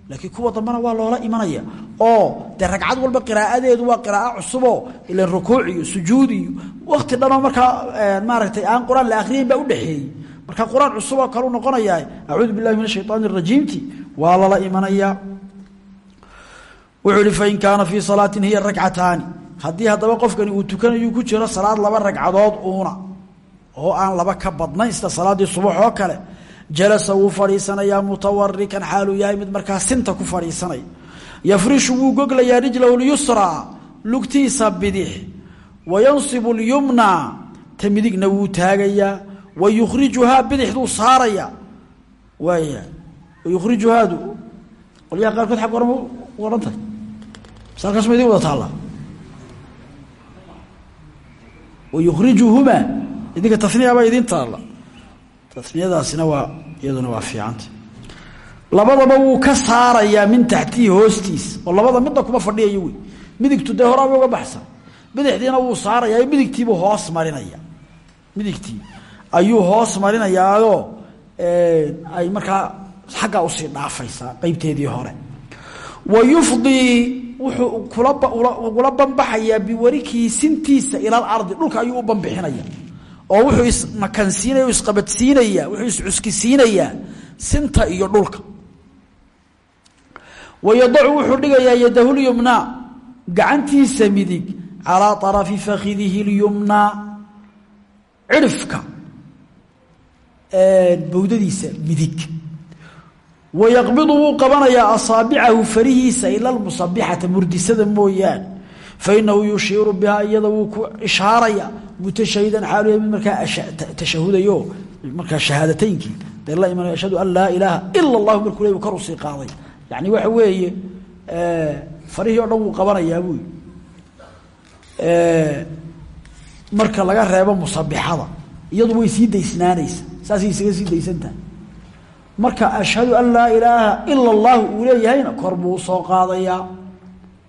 Laakiin kuwa dambena waa loola imanaya. Oo dee ragcad walba qiraa'adeedu waa qiraa'o cusuboo ilan rukuuc iyo sujuud iyo wakti dhanoo markaa maaragtay aan qur'aan la akhriyin baa udhexeeyey marka qur'aan cusub oo kale u noqonayaa acuudu billahi min ashayaan rajiimti waa lala imanayaa wuxuu ihi fain kaana fii salaatin hiya ragcataani haddii haddaba qofkani uu tukanayu ku jiro salaad laba ragcadood uuna oo aan laba ka badnayn sida salaaddii subax oo kale jalasa wuu fadhiisanayaa mutawarikan xaaluu yahay mid markaa sinta ku fadhiisanaya yafrishu wuu goglayaa rijlahu lyusraa lugtiisa bidix. Wayansibu lyumna tamidigna wuu taagayaa wa yukhrijuhaa bidixduu saaraya waaya wayukhrijuhaadu qolyaha qaarkood xag oran odhan tahay salkaas ma idin wada taallaa wayukhrijuhumaa idinka taniyaabaa idin taalla taniyadaasina waa iyaduna waa fiicanta labadaba wuu ka saarayaa min taxtihi hoostiisa oo labada midna kuma fadhiyayo wey midigtu dee horaaba uga baxsan bidixdiina wuu saarayaa midigtiibuu hoos marinaya midigtii ayuu hoos marinayaao ay markaa xaggaa u sii dhaafaysaa qeybteedii hore. Wa yufdii wuxuu kula banbaxayaa biwarikii sintiisa ila alardi dhulka ayuu u banbixinaya. Oo wuxuu ismakansiinaya isqabadsiinaya wuxuu iscuskisiinayaa sinta iyo dhulka. Wayadacu wuxuu dhigayaa yadahu lyumnaa gacantiisa midig calaa arafi fakidihi lyumnaa cidhifka bowdadiisa midig. Wayaqbidu wuu qabanayaa asaabicahu farihiisa ila lmusabixata murdisada mooyaane fainahu yushiiru bihaa iyada wuu ku ishaaraya mutashahidan xaalu mid markaa tashahudayo markaa shahaadateynkii dee la imanay ashhadu an laa ilaaha ila allahu markuu le kor u sii qaaday. Yani waxa weeye farihii o dhan wuu qabanayaa buy marka laga reebo musabixada iyadu way sii daysnaanaysa saasay isaga sii daysantahay. Marka ashhadu an laa ilaaha ila allahu uu leeyahayna kor buu u soo qaadayaa.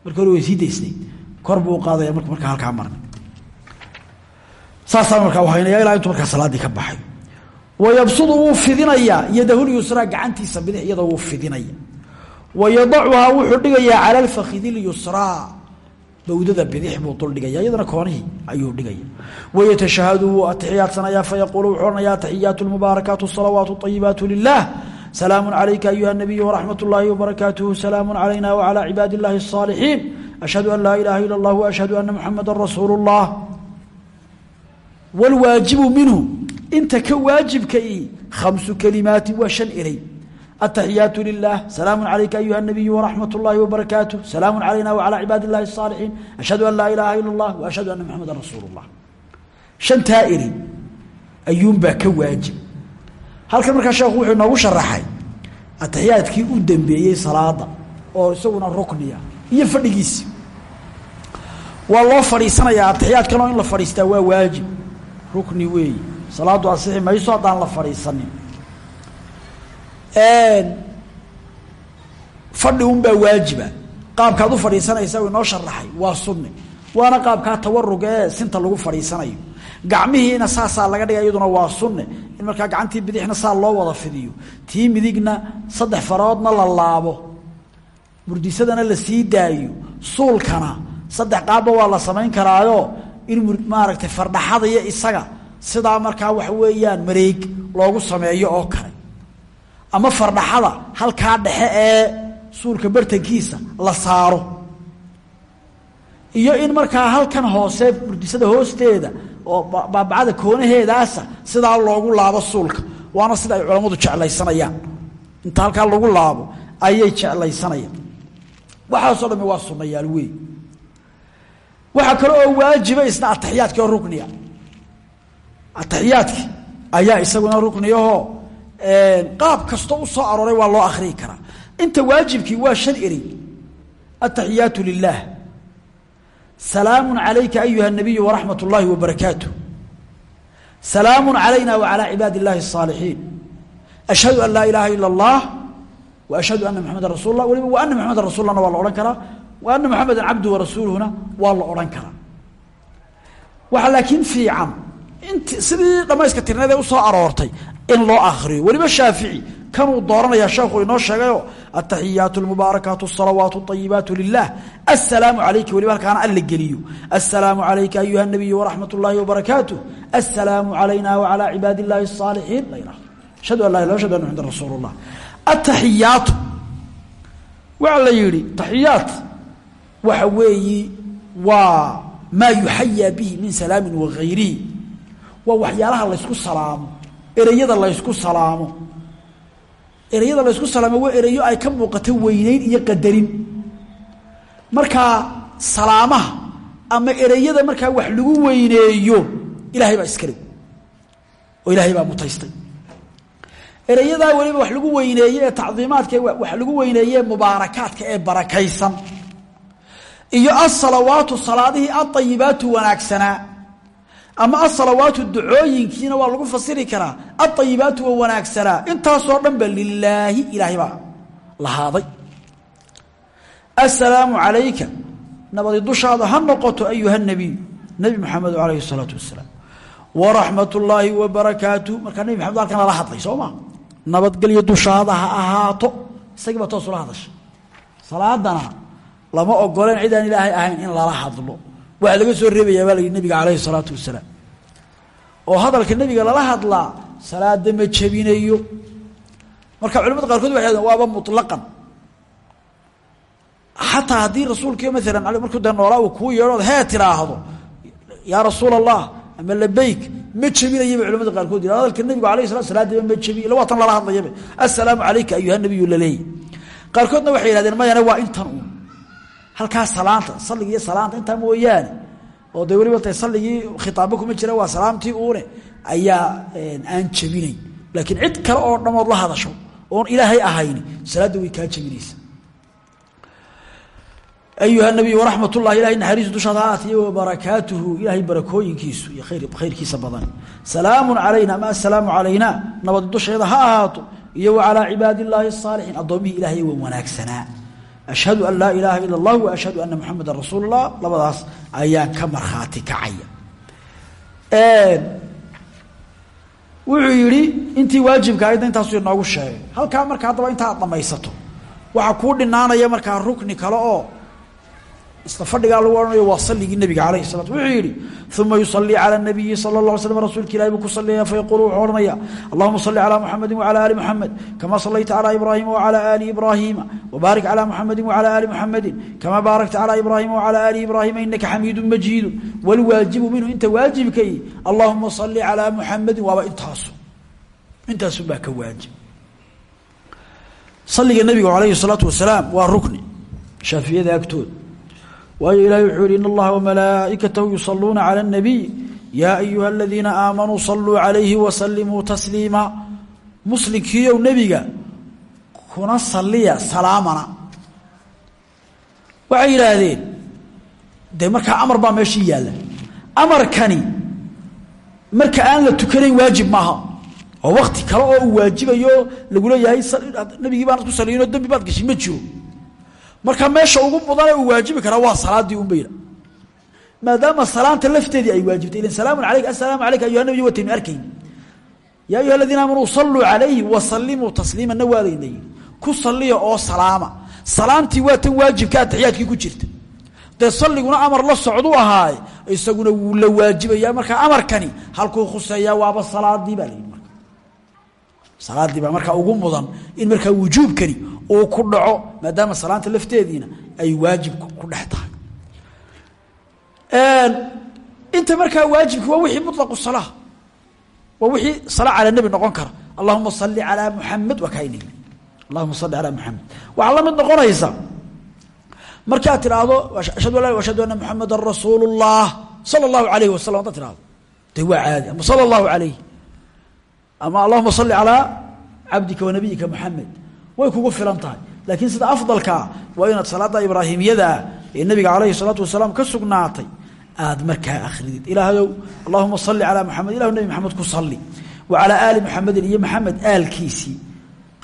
Marka way sii daysnayd kor qaadaya mark markaa halkaa marna saasaa markaa uhaynaya ilaa intuu markaa salaaddii ka baxay. Wayabsudu wuu fidinayaa yadahulyusraa gacantiisa bidix iyada wuu fidinaya. Wayadacuhaa wuxuu dhigayaa cala alfakidi lyusraa bowdada bidix buu duldhigaya iyadana koonihii ayuu dhigaya wayatashahadu wuu atixiyaadsanayaa fayaquulu wuxuu ohanayaa ataxiyaatu lmubaarakaatu salawaatu ayibaatu lilah salaamu calayka ayuha nabiyu waraxmat اllaahi wbarakaatuhu salaamu calayna wcalى cibaadi اllahi الصaalixiin ashhadu an laa ilaha ila اllah waashhadu ana muxamada rasuulu اllah wاlwaajibu minhu inta ka waajibka i khamsu kalimaati waa shan erey ataxiyaatu lilah salaamu calayka ayuha nabiyu waraxmat اllahi wbarakaatuh salaamu calayna wcalى cibaadi اllahi الصaalixiin ashhadu an laa ilaha ila اllah waashhadu ana muxamada rasuulu اllah shantaa eri ayuunbaa ka waajib halkan markaa sheekhu wuxuu inoogu sharaxay ataxiyaadkii u dambeeyey salaada oo isaguna rukniya iyo fadhigiisi waa loo fadhiisanayaa ataxiyaadkan oo in la fadhiistaa waa waajib rukni weeyi salaadu asixi mayso haddaan la fadhiisanin fadhi unbaa waajiba. Qaabkaad u fadhiisanaysa inoo sharaxay waa sunni. Waana qaabkaa tawaruga ee sinta lagu fadhiisanayo. Gacmihiina saasaa laga dhiga iyaduna waa sunne in markaa gacantii bidixna saa loo wada fidiyo. Tii midigna saddex faroodna la laabo. Murdisadana la sii daayo. Suulkana saddex qaabba waa la samayn karaayo. In maaragtay fardhaxada isaga. Sidaa markaa waxa weeyaan mareeg loogu sameeyo oo kale ama fardhaxada halkaa dhexe ee suulka bartankiisa la saaro. Iyo in markaa halkan hoose murdisada hoosteeda oo baabacada koonaheedaasa sidaa loogu laabo suulka. Waana sida ay culammadu jeclaysanayaan. Inta halkaa lagu laabo ayay jeclaysanayaan. Waxaasoo dhami waa sunnayaal wey waxaa kale oo waajiba isna ataxiyaadki oo rukniya ataxiyaadki ayaa isaguna rukniyahoo qaab kastoo u soo arooray waa loo akhriyi karaa inta waajibkii waa shan erey ataxiyaatu lilah salaamu calayka ayuha nabiyu waraxmat اllahi wabarakaatu salaamu calayna wacalaa cibaadi اllahi الصaalixiin ashhadu an laa ilaaha ila اllah wa ashhadu ana maxameda rasul lah waliba wa ana maxameda rasulahna waa la odhan karaa wa ana maxameda cabdu warasuuluhuna waa la odhan karaa waxaa laakiin fiican int sidii dhammayska tirnadee u soo aroortay in loo akhriyo. Weliba shaafici kanuu dooranaya sheekhu inoo sheegayoo ataxiyaatu almubaarakaatu asalawaatu ayibaatu lilah assalaamu calayka weliba halkaana alla geliyo. Assalaamu calayka ayuha anabiyu waraxmat اllaahi wabarakaatu assalaamu calayna wacalaa cibaadi illaahi asaalixiin ashhadu an laa ila ashhadu ana muxadan rasuulu llah ataxiyaatu waxaa la yidhi taxiyaat waxa weeyi waa maa yuxayaa bihi min salaami wagayrihi waa waxyaalaha laysku salaamo ereyada laysku salaamo. Ereyada laysku salaamo waa ereyo ay ka muuqato weyneyn iyo qadarin. Markaa salaamaha ama ereyada markaa wax lagu weyneeyo ilaahay baa iskale oo ilaahay baa mutaystay. Ereyadaa weliba wax lagu weyneeye ee tacdiimaadka wax lagu weyneeye mubaarakaadka ee barakaysan. Iyo asalawaatu salaadihii aayibaatu wanaagsanaa ama asalawaatu ducooyinkiina waa lagu fasiri karaa aayibaatu waa wanaagsanaa intaasoo dhan ba lilaahi ilaahay baa lahaaday. Asalaamu calayka. Nabadi dushaada ha noqoto ayuha nabiy nebi maxamed alayhi salaatu wasalaam waraxmat ullaahi wabarakaatu markaa nebi maxamed halkan lala hadlay soo ma? Nabadgelyo dushaada ha ahaato. Isagii baa toos ula hadashay salaadana lama ogoleen cid aan ilaahay ahayn in lala hadlo waxaa laga soo reebayaa baa la yidhi nabiga calayhi salaatu wasalaam oo hadalka nebiga lala hadlaa salaada ma jebinayo. Marka culamada qaarkood waxay hahdeen waaba muطlaqan xataa haddii rasuulkii maalan markuu dee noolaa uu kuu yeedhood hee tiraahdo yaa rasuul allah ama labeyk ma jebinaya bay culamada qaarkood yidhah hadalka nebigu alayh sala ma jebiy illa waa tan assalaamu calayka ayuha nabiyu laleeyi qaarkoodna waxay yihahdeen mayane waa intan uun halkaa salaanta salliga iyo salaanta intaa mooyaane oo dee weliba ta salligii khitaabo kuma waa salaamtii uune ayaa aan jebinayn. Laakiin cid kale oo dhamood la hadasho oon ilaahay ahayni salaadda way kaa jebinaysa ayuha nabiy waraxmat ullahi ilahay naxariisu dushaada ha aatiyo wabarakaatuhu ilaahay barakooyinkiisu iyo khayrkiisa badan. Salaamu calayna ama asalaamu calayna nabad dusheeda ha ahaato iyo wa calaa cibaadi illaahi asaalixiin addoomihii ilaahay waa wanaagsanaa ashhadu an laa ilaaha ila اllah wa ashhadu ana muxameda rasuul اllah labadaas ayaan ka markhaati kacaya wuxuu yihi intii waajibka aydna intaasuu inoogu sheegay halkaa marka haddaba inta aad dhamaysato waxaa kuu dhinaanaya markaa rukni kale oo isla fadhigaa lagu ohanayo waa saligii nabiga alayh salatu wuxuu yidhi uma yusalii cala nabiyi sala la slm rasuulka ilahi buu ku sallinaya fayaquulu wuxuu odhanaya allahuma salli calaa muxamadi wacala aali muxamed kamaa sallayta calaa ibraahima wacala aali ibraahiima wabaarik calaa muxamadi wacala aali muxamedin kamaa baarakta calaa ibraahima wacala aali ibraahiima inaka xamiidun majiidun. Walwaajibu minhu inta waajibkai allahuma salli calaa muxamedin waaba intaasu. Intaasunbaa ka waajib. Saliga nabiga alayhi salaatu wasalaam waa rukni. Shaafiyada agtooda waayo ilahay wuxuu yihi in allaha wamalaa'ikatahu yusaluuna cala اnabiy yaa ayuha aladiina aamanuu saluu calayhi wasalimuu tasliima. Muslimkiiow nebiga kuna saliya salaamana. Waxay yidhaahdeen dee markaa amar baa meeshii yaalla. Amarkani marka aan la tukanayn waajib maaha. Oo wakti kale oo uu waajibayo lagu leeyahay nabigii baanad ku saliyinoo dembi baad gashay ma jiro marka meesha ugu mudane uu waajibi karaa waa salaadii un bayna maadaama salaanta lafteedii ay waajibtay ilan salaamu alayk assalaamu alayka ayuha nabiy wataynu arkayn yaa ayuha aladiina aamanuu saluu calayhi wasalimuu tasliimanna waa layna yidhi ku saliya oo salaama. Salaamtii waa tan waajibka ataxiyaadkii ku jirta dee salliguna amar la socdu ahaaye isaguna la waajibaya markaa amarkani halkuu khuseeyaa waaba salaadii baa salaadii baa markaa ugu mudan in markaa wujuubkani uu ku dhaco maadaama salaanta lafteediina ay waajib ku dhex tahay inta markaa waajibki waa wixii muطlaqu salaa waa wixii salaa cala nebi noqon kara allahuma sali calaa muxamed waa kaayni allahuma sali calaa muxamed waxaa la mid noqonaysa markaad tidhaahdo ashhadu an ashhadu anna muxamadan rasuulu اllah sala اllahu alayhi wasalam haddaad tidhahdo de waa caadi ama sala اllahu alayh ama allahuma sali calaa cabdika wa nabiyika muxamed way kugu filan tahay laakiin sida afdalkaa waa inaad salaada ibraahimyadaa ee nabiga calayhi salaatu wasalaam ka sugnaatay aad markaa akridid ilaahayow allahuma sali calaa muxamed ilahu nebi maxamed ku sali wa calaa aali muxamedin iyo maxamed aalkiisii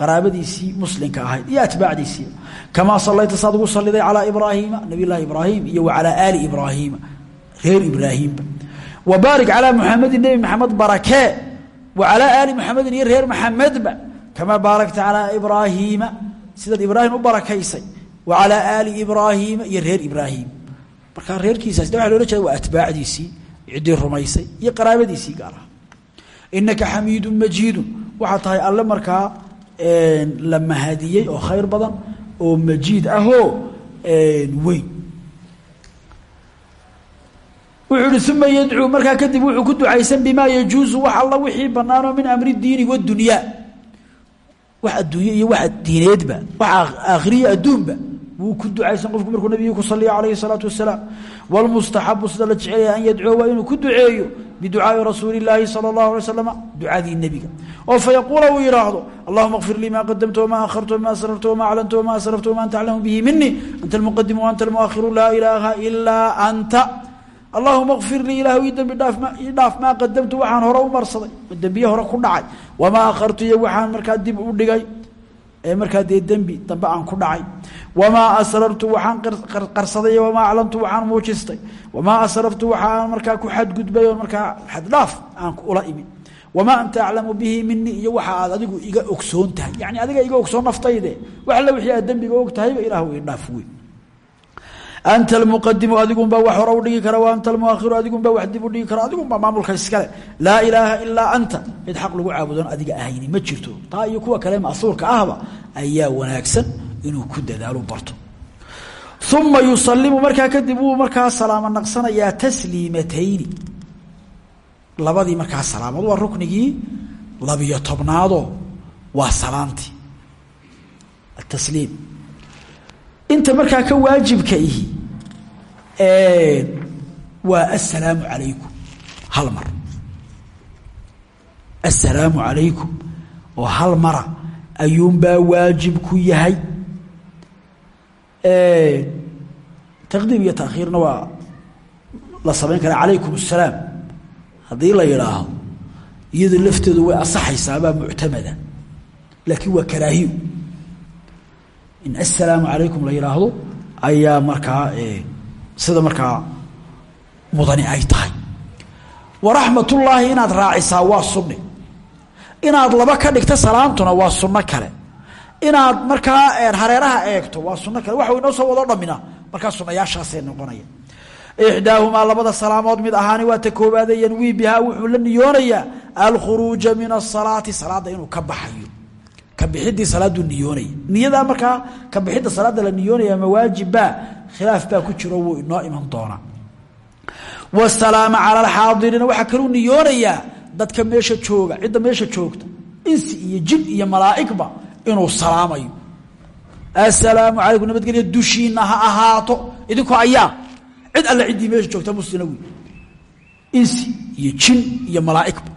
qaraabadiisii muslimka ahayd iyo atbaacdiisii. Kamaa salayta saad ugu saliday calaa ibraahiima nabiy llaahi ibraahim iyo wa calaa aali ibraahiima reer ibraahiimba wa baarik calaa muxamedin nebi maxamed wa calaa aali muxamedin iyo reer maxamedba kamaa baarakta calaa ibraahiima sidaad ibraahim u barakaysay. Wa calaa aali ibraahiima iyo reer ibraahim. Markaa reerkiisaas de waa loola jeeda waa atbaacdiisii ciddii rumaysay iyo qaraabadiisii gaar aha inaka xamiidun majiidun. Waxaa tahay alle markaa la mahadiyey oo khayr badan oo majiid ahoo weyn wuxuu ihi uma yadcuu. Markaa kadib wuxuu ku ducaysan bimaa yajuusu wax alla wixii banaanoo min amri diini waddunyaa wax adduunye iyo wax diineedba wax aakhiriya adduunba wuu ku ducaysan. Qofku markuu nabigu ku saliya calayhi salaatu wasalaam wlmustaxabu sida la jecelaya an yadcuwa waa inuu ku duceeyo biducaai rasuuli illaahi sala allahu alay slama ducadii nebiga. Oo fayaquula uu yidhaahdo allahuma kfir lii maa qadamta wamaa akharta wamaa asrarta wamaa aclanta wamaa asrafta wamaa anta aclamu bihi minii anta almuqadimu waanta almuakhiru laa ilaaha ilaa anta allahuma kfir lii ilahu ii dembi dhaaf ii dhaaf maa qadamtu waxaan hore u marsaday. Dembiye hore ku dhacay. Wamaa akhartu iyo waxaan markaa dib u dhigay. Ee markaa dee dembi dambe aan ku dhacay. Wamaa asrartu waxaan qarsaday. Wamaa aclantu waxaan muujistay. Wamaa asraftu waxaan markaa ku xadgudbay oo markaa xaddhaaf aan ula imi wamaa anta aclamu bihi minii iyo waxa aad adigu iga ogsoon tahay. Yani adiga iga ogsoon dembiga og tahayba ilaah ii dhaaf anta almuqadimu adigunbaa wax u dhigi kara wa anta almuakhiru adigunbaa wax dib u dhigi kara adigunbaa maamulka iskale laa ilaaha ilaa anta cid xaq lagu caabudoon adiga ahayni ma jirto taa iyo kuwa kale masuurka ahba ayaa wanaagsan inuu ku dadaalo barto uma yusalimu markaa kadib wuu markaa salaamo naqsanayaa tasliimatayni labadii markaa salaamood waa ruknigii labiyo tobnaadoo waa salaantii atasliim inta markaa ka waajibka ihi waa asalaamu alaykum hal mar. Assalaamu calaykum oo hal mara ayuunbaa waajib ku yahay. Taqdiim iyo taakhiirna waa la samayn karaa calaykum assalaam haddii la yidhaaho iyadu lafteedu way asaxaysaabaa muctamada laakiin waa karaahiyo in aلsalaamu عalaykum la yidhaahdo ayaa markaa sida markaa mudani ay tahay. Waraxmatullaahi inaad raacisaa waa sunni. Inaad laba ka dhigto salaantuna waa sunno kale. Inaad markaa hareeraha eegto waa sunno kale. Waxa inoo soo wado dhamina markaa sunayaashaasay noqonaya. Ixdaahumaa labada salaamood mid ahaani waa ta koobaade yanwii bihaa wuxuu la niyoonayaa alkhuruuja min asalaati salaadda inuu ka baxayo kabixidii salaaduu niyoonaya niyadaa markaa kabixidda salaada la niyoonaya mawaajibba khilaaf baa ku jiro wuu inoo iman doonaa. Wasalaama cala alxaadiriina waxaa kaluu niyoonayaa dadka meesha jooga cidda meesha joogta insi iyo jin iyo malaa'igba inuu salaamayo. Assalaamu calaykum nabadgelya dushiina ha ahaato. Idinkoo ayaa cid alle ciddii meesha joogta muslina wey insi iyo jin iyo malaa'igba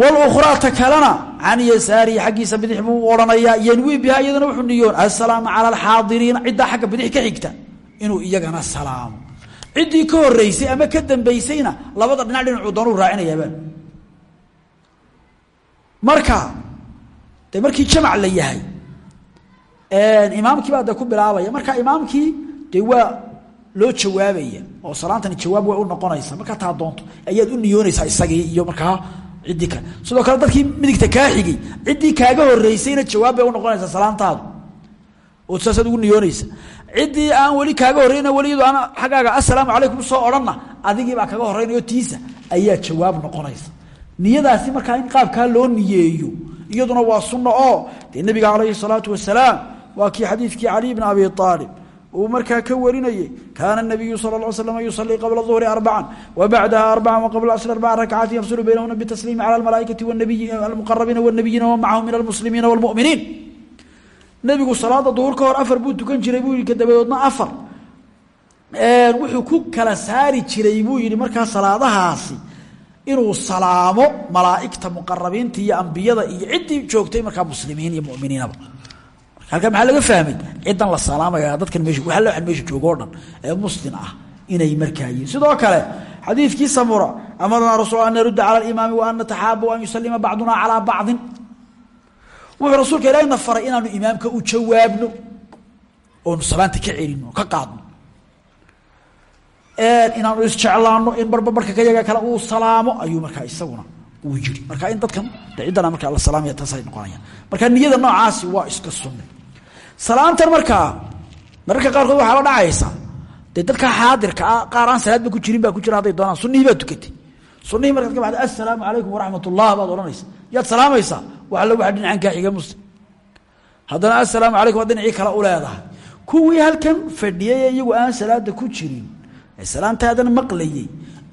wlukhraa ta kalena can yasaarihi xaggiisa bidix buu odhanayaa yanwii bihaa iyadana wuxuu niyoon assalaamu cala alxaadiriina ciddaa xagga bidix ka xigta inuu iyagana salaamo ciddii ka horeysay ama ka dambaysayna labada dhinac dhinacuu doonuu raacinayaaba marka de markii jamac la yahay imaamkii baa de ku bilaabaya. Marka imaamkii de waa loo jawaabaya oo salaantani jawaab way u noqonaysa markaa taa doonto ayaad u niyoonaysaa isagii iyo markaa ciddii kale sidoo kale dadkii midigta kaa xigay ciddii kaaga horeysayna jawaab bay unoqonaysaa salaantaadu oo saasaad ugu niyoonaysa. Ciddii aan weli kaaga horreyna weliyadu aan xaggaaga assalaamu calaykum soo odhanna adigiibaa kaga horreynayo tiisa ayaa jawaab noqonaysa. Niyadaasi markaa in qaabkaa loo niyeeyo iyaduna waa sunno oo dee nebiga calayhi salaatu wasalaam waa kii xadiidkii cali bn abi aalib uu markaa ka warinayey kaana nabiyu sal l slm yusalii qabla duhri arbacan wa bacdaha arbacan wa qabla asri arbaca rakcaati yafsulu baynahuna bitasliimi cala almalaaikati almuqarabiina wاnabiyiina wamacahum min almuslimiina wاlmuminiin nebigu salaada duhur ka hor afar buu tukan jiray buu yihi kadabadoodna afar. Wuxuu ku kala saari jiray buu yihi markaa salaadahaasi inuu salaamo malaaigta muqarabiinta iyo ambiyada iyo ciddii joogtay markaa muslimiin iyo muminiinaba halkaa maxaa laga fahmay? Ciddan la salaamaya dadkan meesha waxa waxan meesha joogo o dhan ee muslim ah inay markaa sidoo kale xadiidkii samura amarnaa rasul an narudda cala alimaami wa an nataxaaba an yusalima bacduna calaa bacdin. Wuxuu rasuulka ilaahina faray inaanu imaamka u jawaabno oonu salaanta ka celino ka qaadno. Inaanu isjeclaano in barba barka kayaga kale uu salaamo ayuu markaa isaguna uu yiri marka in dadkan ciddana markaa la salaamaya taasay noqonayaan. Marka niyada noocaasi waa iska sunne salaantan markaa mararka qaarkood waxaaba dhacaysa. Dee dadka xaadirka ah qaar aan salaadba ku jirin baa ku jira hadday doonaan. Sunnihii baad tukatay. Sunnihii ka baxda assalaamu calaykum waraxmat ullah baad odhanaysa yaad salaamaysaa wax alla waxa dhinacan kaa xiga muslim. Haddana assalaamu calaykum waa dhinacii kale u leedahay. Halkan fadhiyay iyagu aan salaada ku jirin ee salaantaadan maqlayey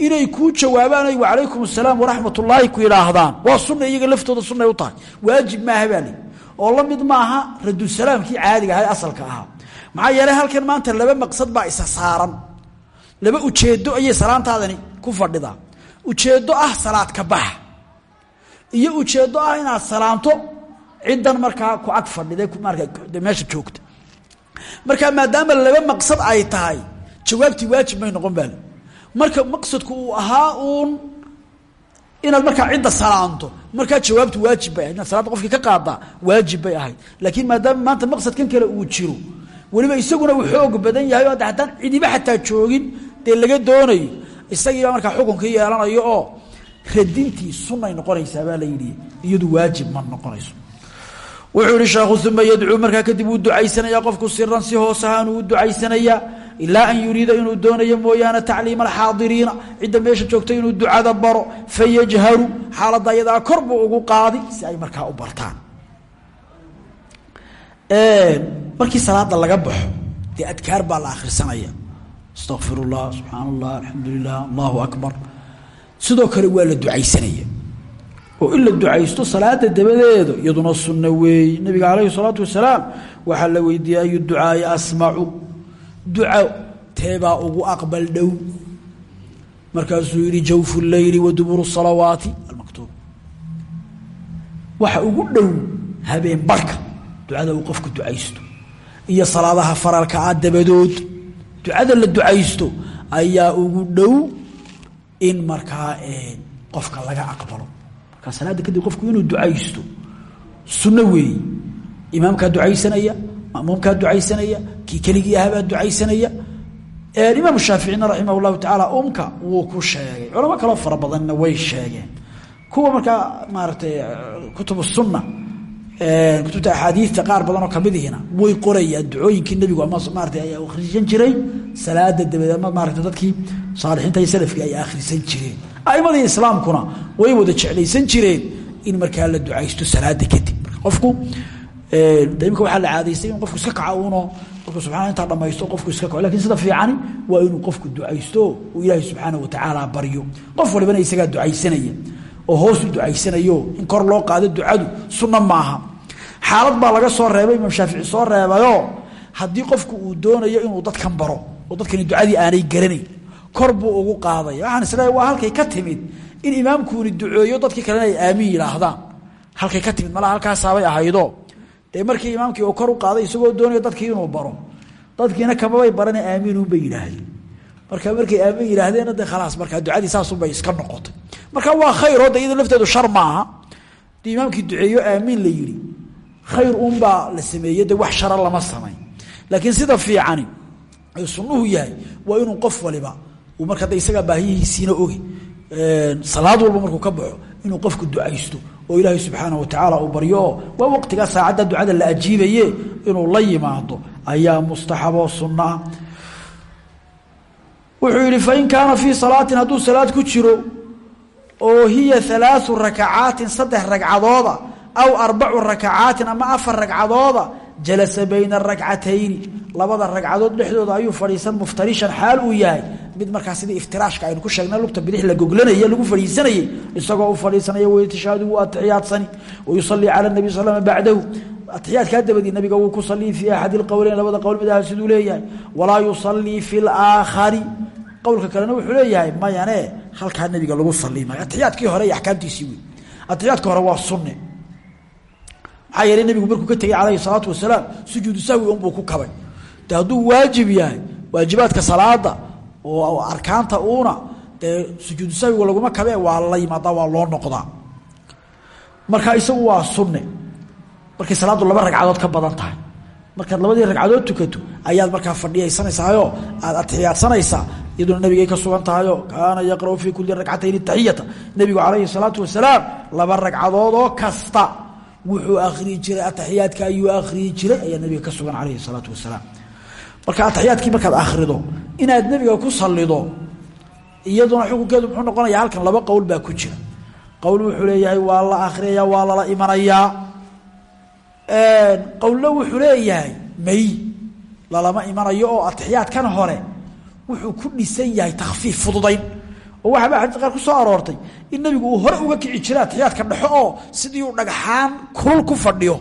inay kuu jawaabaan ay wacalaykum asalaam waraxmat ullaahi ku yidhaahdaan. Waa sunna iyaga laftooda sunnay u tahay. Waajib maaha baa oo la mid maaha radusalaamkii caadiga aha ee asalka ahaa. Maxaa yeelay halkan maanta laba maqsad baa isa saaran. Laba ujeedo ayay salaantaadani ku fadhidaa. Ujeedo ah salaad ka baxa iyo ujeedo ah inaad salaanto ciddan markaa ku ag fadhida marka meesha joogta. Marka maadaama laba maqsad ay tahay jawaabtii waajib may noqon baali marka maqsadku uu ahaa uun inaad markaa cidda salaanto. Markaa jawaabtu waajib bay ahayd. Inaad salaadda qofkii ka qaadaa waajib bay ahayd. Laakiin maadaama maanta maqsadkan kale uu jiro weliba isaguna uu xoog badan yahay oo haddaan cidiba xataa joogin dee laga doonayo isagiibaa markaa xukunkii yeelanayo oo radintii sunay noqonaysaa baa la yidhi iyadu waajib ma noqonayso. Wuxuu yihi sheekhu uma yadcuu. Markaa kadib wuu ducaysanayaa qofku siran si hoos ahaanuu u ducaysanayaa ilaa an yuriida inuu doonayo mooyaane tacliima alxaadiriina cidda meesha joogta inuu ducada baro fayajharu xaaladda ayadaa kor buu ugu qaadi si ay markaa u bartaan. Markii salaada laga baxo dee adkaar baa la akhrisanaya. Astaqfir اllah subxaan اllah alxamdu lilah allahu akbar. Sidoo kale waa la ducaysanaya. Oo in la ducaysto salaada dabadeeda iyaduna sunno weeye nabiga wasalaam waxaa la weydiiyey ayu ducaa teebaa ugu aqbal dhow. Markaasuu yihi jawfu leyli waduburu salawaati. Almaktuub. Waxa ugu dhow habeen barka ducada uu qofku ducaysto iyo salaadaha faralka ah dabadood ducada la ducaysto ayaa ugu dhow in markaa qofka laga aqbalo. Markaa salaadda kadib qofku inuu ducaysto sunno weeye imaamka ducaysanaya mamuumkaa ducaysanaya kii keligii ahabaa ducaysanaya. Imaam shaaficina raximah اllahu tacaala umka wuu ku sheegay. Culamo kaloo fara way sheegeen. Kuwa markaa maaratay kutub sunna kutubta axaadiista qaar badan oo kamidihina way qorayaan ducooyinkii nebigu maarata ay akhrisan jiray. Salaada dabadeed ama dadkii saalixiinta iyo salafkii ay akhrisan jireen. Aimadii islaamkuna way wada jeclaysan jireen in markaa la ducaysto salaada kadib. Qofku imika waxaa la caadaystay in qofku iska kaco uno subxana intaa dhamaysto qofku iska kaco. Lakin sida fiicani waa inuu qofku ducaysto uu ilaahay subxaana watacaala baryo. Qof walibana isagaa ducaysanaya oo hoos u ducaysanayo in kor loo qaado ducadu sunno maaha. Xaalad baa laga soo reebay imaam shaafici soo reebayoo haddii qofku uu doonayo inuu dadkan baro oo dadkani ducadii aanay garanayn kor buu ugu qaadaya. Waxaan is leeyahay waa halkay ka timid in imaamkuuni duceeyo dadkii kalena ay aamin yidhaahdaan. Halkay ka timid malaha halkaasaabay ahaydo dee markii imaamkii uu kor u qaaday isagoo doonayo dadkii inuu baro dadkiina kamabay barana aamiinunbay yidhaahdeen. Marka markay aamin yidhaahdeena de khalaas markaa ducadii saasunbay iska noqotay. Marka waa khayr oo de lafteedu shar maaha. Dii imaamkii duceeyo aamiin la yidhi. Khayr uunbaa la sameeyey de wax shara lama samayn laakiin sida fiicani ay sunnuhu yahay waa inuu qof waliba uu marka de isagaa baahiyihiisiina oge salaad walba markuu ka baxo inuu qofku ducaysto oo ilaahay subxaana watacaala uu baryo waa waqtigaa saacadda ducada la ajiibaye inuu la yimaado ayaa mustaxaboo sunnaah wuxuu yihi fain kaana fii salaatin hadduu salaad ku jiro oo hiya alaau rakacaatin saddex ragcadooda aw arbacu rakacaatin ama afar ragcadooda jalasa bayna arakcatayni labada ragcadood dhexdooda ayuu fadhiisan muftarishan xaal uu yahay mid markaa sidii iftiraashka aynu ku sheegnay lugta bidix la goglanaya lagu fadhiisanayey isagoo u fadhiisanaya waytashaadu wuu atixiyaadsani wayusallii cala nabi sal slam bacdahu. Atixiyaadkaa dabadii nabiga wuu ku salii fii axadi lqowleyn labada qowl mid aha siduu leeyahay walaa yusalii fi laakhari qowlka kalena wuxuu leeyahay mayane halkaa nabiga lagu salii maayo. Atixiyaadkii hore iyo axkaamtiisii wey atixiyaadka hore waa sunne. Maxaa yeelay nabigu markuu ka tegey calayhi salaatu wasalaam sujuudu sahwi unbuu ku kabay. Hadduu waajib yahay waajibaadka salaada oo arkaanta uuna dee sujuudu sahwiga laguma kabe waa la yimaadaa waa loo noqdaa. Marka isagu waa sunne. Markay salaaddu laba ragcadood ka badan tahay. Markaad labadii ragcadood tukato ayaad markaa fadhiyaysanaysaayoo aad atixiyaadsanaysaa iyaduna nabigay ka sugan tahayo kaana yaqra'u fii kuli ragcatayn taxiyata. Nebigu calayhi salaatu wasalaam laba ragcadood oo kasta wuxuu akriyi jiray ataxiyaadka ayuu akriyi jiray ayaa nabiga ka sugan calayhi salaatu wasalaam marka ataxiyaadkii markaad akhrido inaad nebiga ku salido iyaduna xukunkeedu muxuu noqonaya halkan laba qowl baa ku jira. Qowl wuxuu leeyahay waa la akhriyaya waa lala imanayaa qowlna wuxuu leeyahay may lalama imanayo oo atixiyaadkan hore wuxuu ku dhisan yahay takfiif fududayn. Oo waxaaba xadiis qaar ku soo aroortay in nebigu uu hore uga kici jiray atixiyaadka dhexo oo sidii uu dhagxaan kulul ku fadhiyo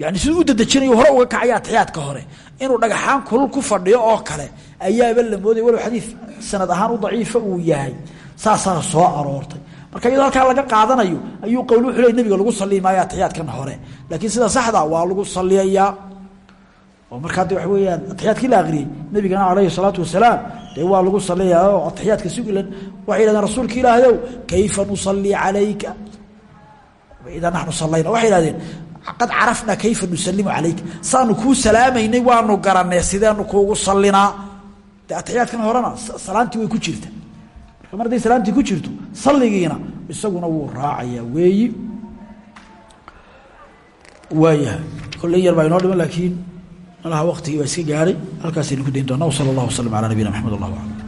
yani siduu u dadejinayo hore uga kacaya atixiyaadka hore. Inuu dhagaxaan kulul ku fadhiyo oo kale ayaaba la moodaya walow xadiid sanad ahaan u daciifa uu yahay. Saasaa soo aroortay. Marka iyadoo halkaa laga qaadanayo ayuu qowl wuxuu nabiga lagu sali maayo hore. Laakiin sida saxda waa lagu saliyayaa oo markaa de waxa weeyaan atixiyaadkii la akriyey nabigana calayhi salaatu wasalaam dee waa lagu saliyaa oo atixiyaadka sugilan waxay yidhahdeen rasuulka ilaahdow kayfa nusalii calayka? Idaa naxnu salayna waxay ihahdeen qad carafnaa kayfa nusalimu calayka saanu kuu salaamaynay waanu garanee sideenu kuugu salinaa de atixiyaadkan horena salaantii way ku jirta. Marka mar hadday salaantii ku jirto salligiina isaguna wuu raacayaa weeyi. Waayahay kolley yar baa inoo dhiman laakiin malaha waktigii baa iska gaadhay halkaasaynu ku dayn doona wsala allah waslm ala nabiyina maxamed allah alam